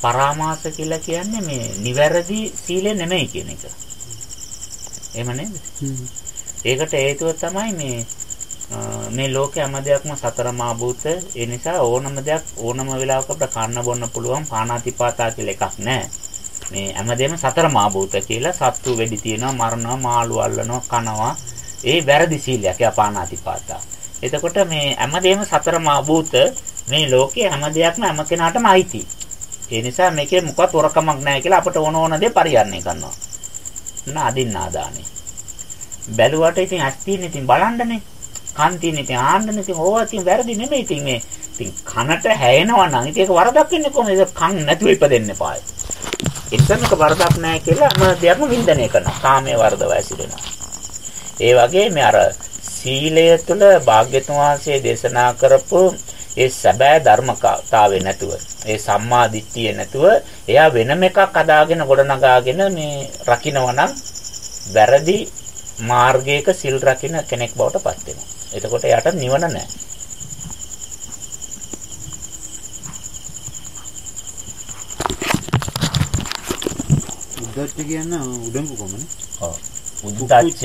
[SPEAKER 1] පරාමාස කියලා කියන්නේ මේ නිවැරදි සීලය නෙමෙයි කියන එක. එහෙම නේද? ඒකට හේතුව තමයි මේ මේ ලෝකේ හැම දෙයක්ම සතර මා භූත. ඒ නිසා ඕනම දෙයක් ඕනම වෙලාවක අපිට කන්න බොන්න පුළුවන් පානාතිපාතා කියලා එකක් නැහැ මේ හැමදේම සතර මා භූත කියලා සත්තු වෙඩි තියනවා මරනවා මාළු අල්ලනවා කනවා. ඒ වැරදි සීලයක් යා පානාතිපාතා එතකොට මේ හැමදේම සතර මා භූත මේ ලෝකේ හැම දෙයක්ම හැම කෙනාටම අයිති. ඒ නිසා මේකේ මොකවත් වරකමක් නැහැ කියලා අපට ඕන ඕන දේ පරිහරණය කරනවා. නාදින් නාදානේ බැලුවට ඉතින් ඇස් තියෙන ඉතින් බලන්නනේ. කන් තියෙන ඉතින් ආන්නනේ. ඉතින් ඕවා ඉතින් වැරදි නෙමෙයි. ඉතින් මේ ඉතින් කනට හැයෙනවා නම් ඉතින් ඒක වරදක් වෙන්නේ කොහොමද? ඒක කන් නැතුව ඉපදෙන්න පායි එතනක වරදක් නැහැ කියලා හැම දෙයක්ම වින්දනය කරනවා. කාමයේ වරදව ඇසිරෙනවා. ඒ වගේ මේ අර සීලය තුළ භාග්‍යතුන් වහන්සේ දේශනා කරපු ඒ සැබෑ ධර්මතාවය නැතුව ඒ සම්මා දිට්ඨිය නැතුව එයා වෙනම එකක් අදාගෙන ගොඩනගාගෙන මේ රකින්නවා නම් වැරදි මාර්ගයක සිල් රකින්න කෙනෙක් බවට පත් වෙනවා. එතකොට එයාට නිවන නැහැ.
[SPEAKER 4] උද්දච්ච කියන්නේ උඩඟු කොමනේ.
[SPEAKER 1] ඔව්. උද්දච්ච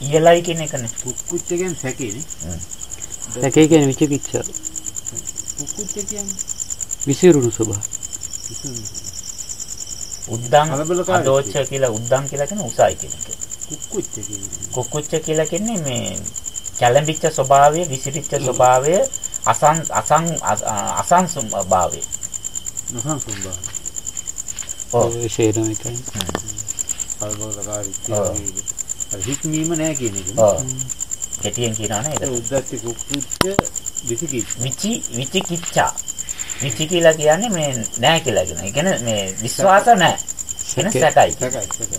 [SPEAKER 1] ඉයලයි කියන එකනේ.
[SPEAKER 4] කුක්කුච්ච කියන්නේ සැකේනේ.
[SPEAKER 2] සැකේ කියන්නේ විචිකිච්ඡා.
[SPEAKER 4] කුක්කුච්ච කියන්නේ
[SPEAKER 2] විසිරුණු ස්වභාව.
[SPEAKER 1] උද්දං
[SPEAKER 4] කලබලකාරීත්වය.
[SPEAKER 1] අදෝච්ච කියලා උද්දං කියලා කියන උසයි කියන එක.
[SPEAKER 4] කුක්කුච්ච කියන්නේ.
[SPEAKER 1] කුකුච්ච කියලා කියන්නේ මේ කැළඹිච්ච ස්වභාවය, විසිරිච්ච ස්වභාවය, අසං අසං අසං ස්වභාවය.
[SPEAKER 4] නහංසුම්බා.
[SPEAKER 1] ඔව්.
[SPEAKER 2] ඒ ෂේරම එකයි.
[SPEAKER 4] අර හික්මීම නැහැ කියන එක.
[SPEAKER 1] ඔව්. කෙටියෙන් කියනවා නේද?
[SPEAKER 4] උද්දච්ච කුක්කුච්ච විසිකිච්ච.
[SPEAKER 1] විචි විචිකිච්ඡා. විචි කියලා කියන්නේ මේ නැහැ කියලා කියන. ඒ කියන්නේ මේ විශ්වාස නැහැ. කියන
[SPEAKER 2] සැකේ.
[SPEAKER 1] සැකයි.
[SPEAKER 4] සැකයි.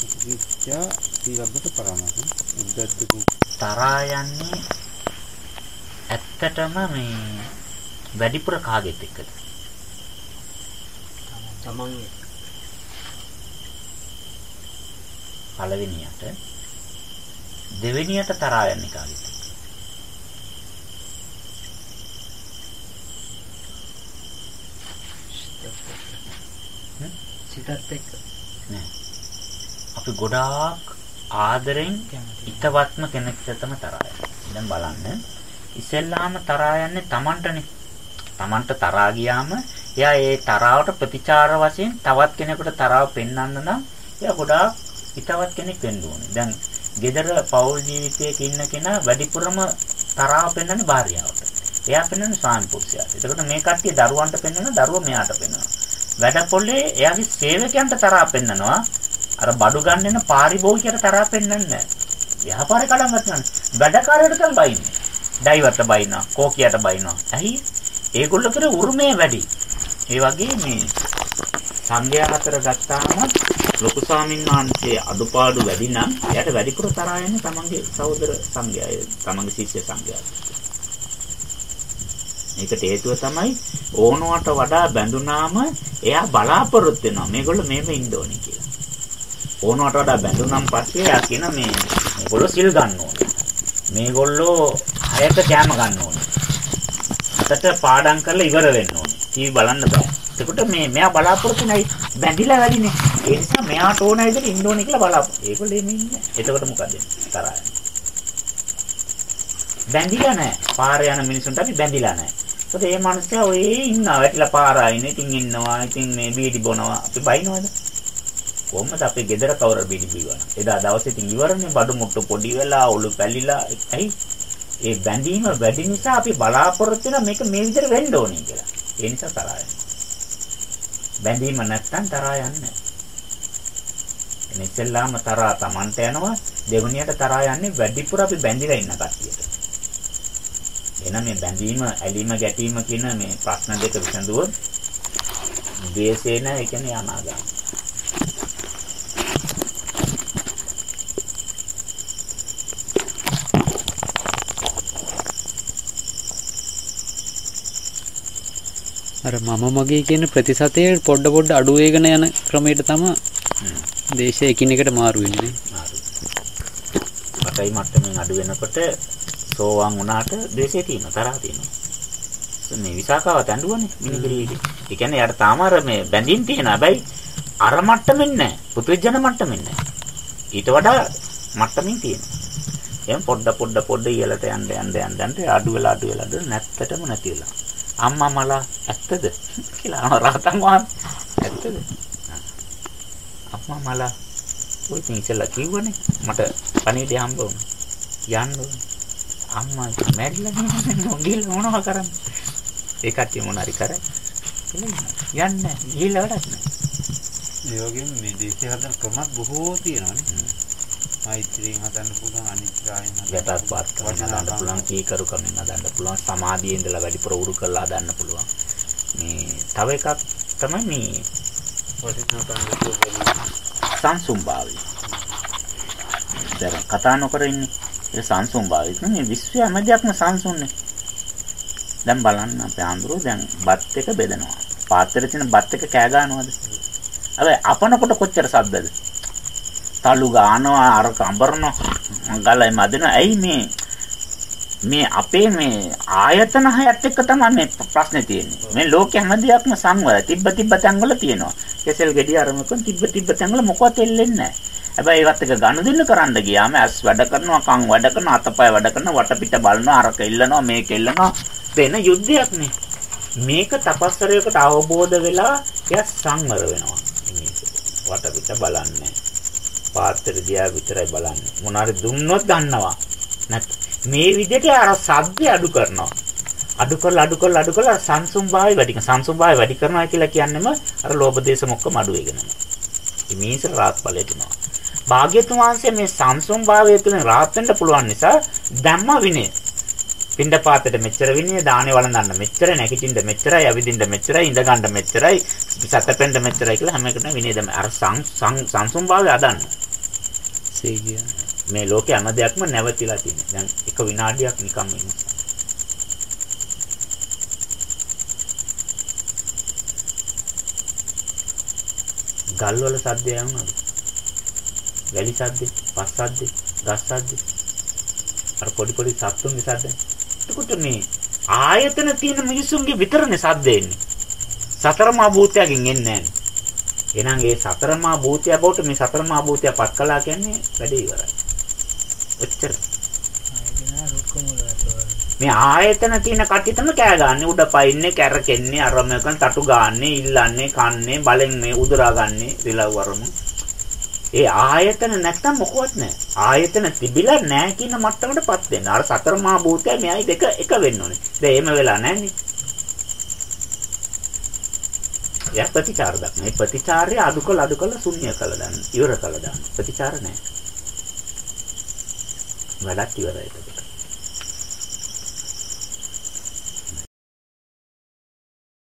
[SPEAKER 4] විචිකිච්ඡා සීලබ්බත පරාමාස. උද්දච්ච කුක්කුච්ච
[SPEAKER 1] තරහා යන්නේ ඇත්තටම මේ වැඩිපුර කාගෙත් එක්කද?
[SPEAKER 3] තමන්ගේ
[SPEAKER 1] පළවෙනියට දෙවෙනියට තරහා යන්නේ එක්කද?
[SPEAKER 3] සිතත් එක්ක
[SPEAKER 1] නෑ. අපි ගොඩාක් ආදරෙන් හිතවත්ම කෙනෙක්ට තමයි තරහා යන්නේ. දැන් බලන්න. ඉස්සෙල්ලාම තරහා යන්නේ Tamanටනේ. Tamanට තරහා ගියාම එයා ඒ තරහවට ප්‍රතිචාර වශයෙන් තවත් කෙනෙකුට තරහව පෙන්වන්න නම් එයා ගොඩාක් හිතවත් කෙනෙක් වෙන්න ඕනේ. දැන් gedara පෞල් ජීවිතයක ඉන්න කෙනා වැඩිපුරම තරහව පෙන්වන්නේ භාර්යාවට. එයා පෙන්වන්නේ ස්වාමි පුරුෂයාට. එතකොට මේ කට්ටිය දරුවන්ට පෙන්වන දරුවෝ මෙයාට පෙන්වනවා. වැඩපොලේ එයාගේ සේවකයන්ට තරහා පෙන්වනවා. අර බඩු ගන්න එන පාරිභෝගිකයට තරහා පෙන්වන්නේ නැහැ. ව්‍යාපාරේ කඩන් ගන්න. වැඩකාරයට තමයි බයින්නේ. ඩ්‍රයිවර්ට බයිනවා, කෝකියට බයිනවා. ඇයි? ඒගොල්ලෝ කරේ උරුමය වැඩි. ඒ වගේ මේ සංඝයා අතර ගත්තාම ලොකු ස්වාමීන් වහන්සේ අඩුපාඩු වැඩි නම් එයාට වැඩිපුර තරහා යන්නේ තමන්ගේ සහෝදර සංඝයා, තමන්ගේ ශිෂ්‍ය සංඝයා. මේකට හේතුව තමයි ඕනවට වඩා බැඳුනාම එයා බලාපොරොත්තු වෙනවා මේගොල්ලෝ මේව ඉන්න ඕනේ කියලා. ඕනවට වඩා බැඳුනම් පස්සේ එයා කියන මේ මේගොල්ලෝ සිල් ගන්න ඕනේ. මේගොල්ලෝ හයට කැම ගන්න ඕනේ. අතට පාඩම් කරලා ඉවර වෙන්න ඕනේ. ටීවී බලන්න බෑ. එතකොට මේ මෙයා බලාපොරොත්තු නැයි බැඳිලා වැඩිනේ. ඒ නිසා මෙයාට ඕන විදිහට ඉන්න ඕනේ කියලා බලාපොරොත්තු. ඒගොල්ලෝ එන්නේ ඉන්නේ. එතකොට මොකද තරහා බැඳිලා නැහැ. පාරේ යන මිනිසුන්ට අපි බැඳිලා නැහැ. ඒකද මේ මිනිස්සයා ඔය ඉන්නවා වැටිලා පාරායින ඉතින් ඉන්නවා. ඉතින් මේ බීඩි බොනවා. අපි බයිනවද? කොහොමද අපේ ගෙදර කවුරු බීඩි බිවන? එදා දවසේ ඉතින් ඉවරනේ බඩු මුට්ටු පොඩි වෙලා ඔලු පැලිලා ඇයි? ඒ බැඳීම වැඩි නිසා අපි බලාපොරොත්තු වෙන මේක මේ විදිහට වෙන්න ඕනේ කියලා. ඒ නිසා තරහා යනවා. බැඳීම නැත්තම් තරහා යන්නේ නැහැ. එනේ ඉස්සෙල්ලාම තරහා Tamanට යනවා දෙවණියට තරහා යන්නේ වැඩිපුර අපි බැඳිලා ඉන්න කට්ටියට. එහෙනම් මේ බැඳීම, ඇලීම, ගැටීම කියන මේ ප්‍රශ්න දෙක විසඳුවොත් දේශේන ඒ කියන්නේ අනාගාමී.
[SPEAKER 2] අර මම මගේ කියන ප්‍රතිශතය පොඩ පොඩ අඩු වෙගෙන යන ක්‍රමයට තමයි දේශය එකිනෙකට මාරු වෙන්නේ.
[SPEAKER 1] අටයි මට්ටමින් අඩු වෙනකොට සෝවාන් වුණාට ද්වේෂය තියෙනවා තරහ තියෙනවා. මේ විසාකාවත් ඇඬුවනේ මිනිගිරියේ. ඒ කියන්නේ යාට තාම අර මේ බැඳින් තියෙන හැබැයි අර මට්ටමින් නැහැ. පුදුජන මට්ටමින් නැහැ. ඊට වඩා මට්ටමින් තියෙනවා. එහෙනම් පොඩ පොඩ පොඩ ඉහළට යන්න යන්න යන්න අඩු වෙලා අඩු වෙලා අඩු නැත්තටම නැති වෙලා. අම්මා මලා ඇත්තද කියලා අහන රහතන් වහන්සේ ඇත්තද? අම්මා මලා ඔය ඉතින් ඉස්සෙල්ලා කිව්වනේ මට පණිවිඩය හම්බ වුණා. යන්න ඕනේ. අම්මා ඉතින් මැරිලා නේ ගිහින් මොනවා කරන්නේ? ඒ කට්ටිය මොන හරි කරයි. යන්න ගිහිල්ලා වැඩක් නැහැ.
[SPEAKER 4] ඒ වගේම මේ දේශය හදන ක්‍රමත් බොහෝ තියෙනවානේ. මෛත්‍රියෙන් හදන්න පුළුවන් අනිත්‍යයෙන්
[SPEAKER 1] යටත් පාත් කරන්න හදන්න පුළුවන් කීකරු කරන්න හදන්න පුළුවන් සමාධියේ ඉඳලා වැඩිපුර උරු කරලා හදන්න පුළුවන්. මේ තව එකක් තමයි මේ සංසුම් භාවය. දැන් කතා නොකර ඉන්නේ ඒ සංසුන් භාවය. මේ විශ්වය හැම දෙයක්ම සංසුන්නේ. දැන් බලන්න අපේ ආඳුරු දැන් බත් එක බෙදනවා. පාත්‍රයේ තියෙන බත් එක කෑ ගන්නවද? හැබැයි අපනකොට කොච්චර සද්දද? තලු ගන්නවා අර කඹරනවා ගලයි මදින ඇයි මේ මේ අපේ මේ ආයතන හයත් එක්ක තමයි මේ ප්‍රශ්නේ තියෙන්නේ. මේ ලෝකෙ හැම දෙයක්ම සංවර තිබ්බ තිබ්බ තැන් වල තියෙනවා. කෙසෙල් ගෙඩි අරමුකන් තිබ්බ තිබ්බ තැන් වල මොකවත් එල්ලෙන්නේ නැහැ. හැබැයි ඒවත් එක ගනුදෙනු කරන්න ගියාම ඇස් වැඩ කරනවා කන් වැඩ කරනවා අතපය වැඩ කරනවා වටපිට බලනවා අරක ඉල්ලනවා මේක ඉල්ලනවා දෙන යුද්ධයක් නේ. මේක තපස්තරයකට අවබෝධ වෙලා එයා සංවර වෙනවා. වටපිට බලන්නේ. පාත්‍රය දිහා විතරයි බලන්නේ. මොනාරි දුන්නොත් ගන්නවා. නැත් මේ විදිහට අර සද්ද අඩු කරනවා. අඩු කරලා අඩු කරලා අඩු කරලා සංසුම් භාවය වැඩි කරනවා. සංසුම් භාවය වැඩි කරනවා කියලා කියන්නේම අර ලෝභ දේශ මොක්කම අඩු වෙගෙන යනවා. මේස රාත් ඵලයට යනවා. භාග්‍යතුන් වහන්සේ මේ සංසුම් භාවය තුළින් රාත් වෙන්න පුළුවන් නිසා ධම්ම විනය. පින්ඩ පාතට මෙච්චර විනය, දානේ වළඳන්න මෙච්චර, නැගිටින්න මෙච්චරයි, ඇවිදින්න මෙච්චරයි, ඉඳ ගන්න මෙච්චරයි, සැතපෙන්න මෙච්චරයි කියලා හැම එකටම විනය දැම අර සංසුම් භාවය අදන්න.
[SPEAKER 2] සේ කියන්නේ.
[SPEAKER 1] මේ ලෝකේ හැම දෙයක්ම නැවතිලා තියෙනවා. දැන් එක විනාඩියක් නිකම්ම ඉන්න. ගල් වල සද්දය යනවාද? වැලි සද්දේ, පස් සද්දේ, ගස් සද්දේ. අර පොඩි පොඩි සත්තුන්ගේ සද්ද. එතකොට මේ ආයතන තියෙන මිනිසුන්ගේ විතරනේ සද්ද එන්නේ. සතර මා භූතයෙන් එන්නේ නැහැ. එහෙනම් ඒ සතරමා භූතය බවට මේ සතරමා භූතය පත් කළා කියන්නේ වැඩේ ඉවරයි. ඔච්චර. මේ ආයතන තියෙන කට්ටිය තමයි කෑ ගන්න උඩ පයින්නේ කැරකෙන්නේ අරමකන් තටු ගන්නනේ ඉල්ලන්නේ කන්නේ බලෙන් මේ උදුරා ගන්නේ රිලව් වරම. ඒ ආයතන නැත්තම් මොකවත් නැහැ. ආයතන තිබිලා නැහැ කියන මට්ටමකටපත් වෙන්න. අර සතරමා භූතය මෙයයි දෙක එක වෙන්න ඕනේ. දැන් එහෙම වෙලා නැන්නේ. එයා ප්‍රතිචාර දක්න. මේ ප්‍රතිචාරය අඩු කළ අඩු කළ ශුන්‍ය කළ දාන්න. ඉවර කළ දාන්න. ප්‍රතිචාර නැහැ. වැඩක් ඉවරයි ඒක.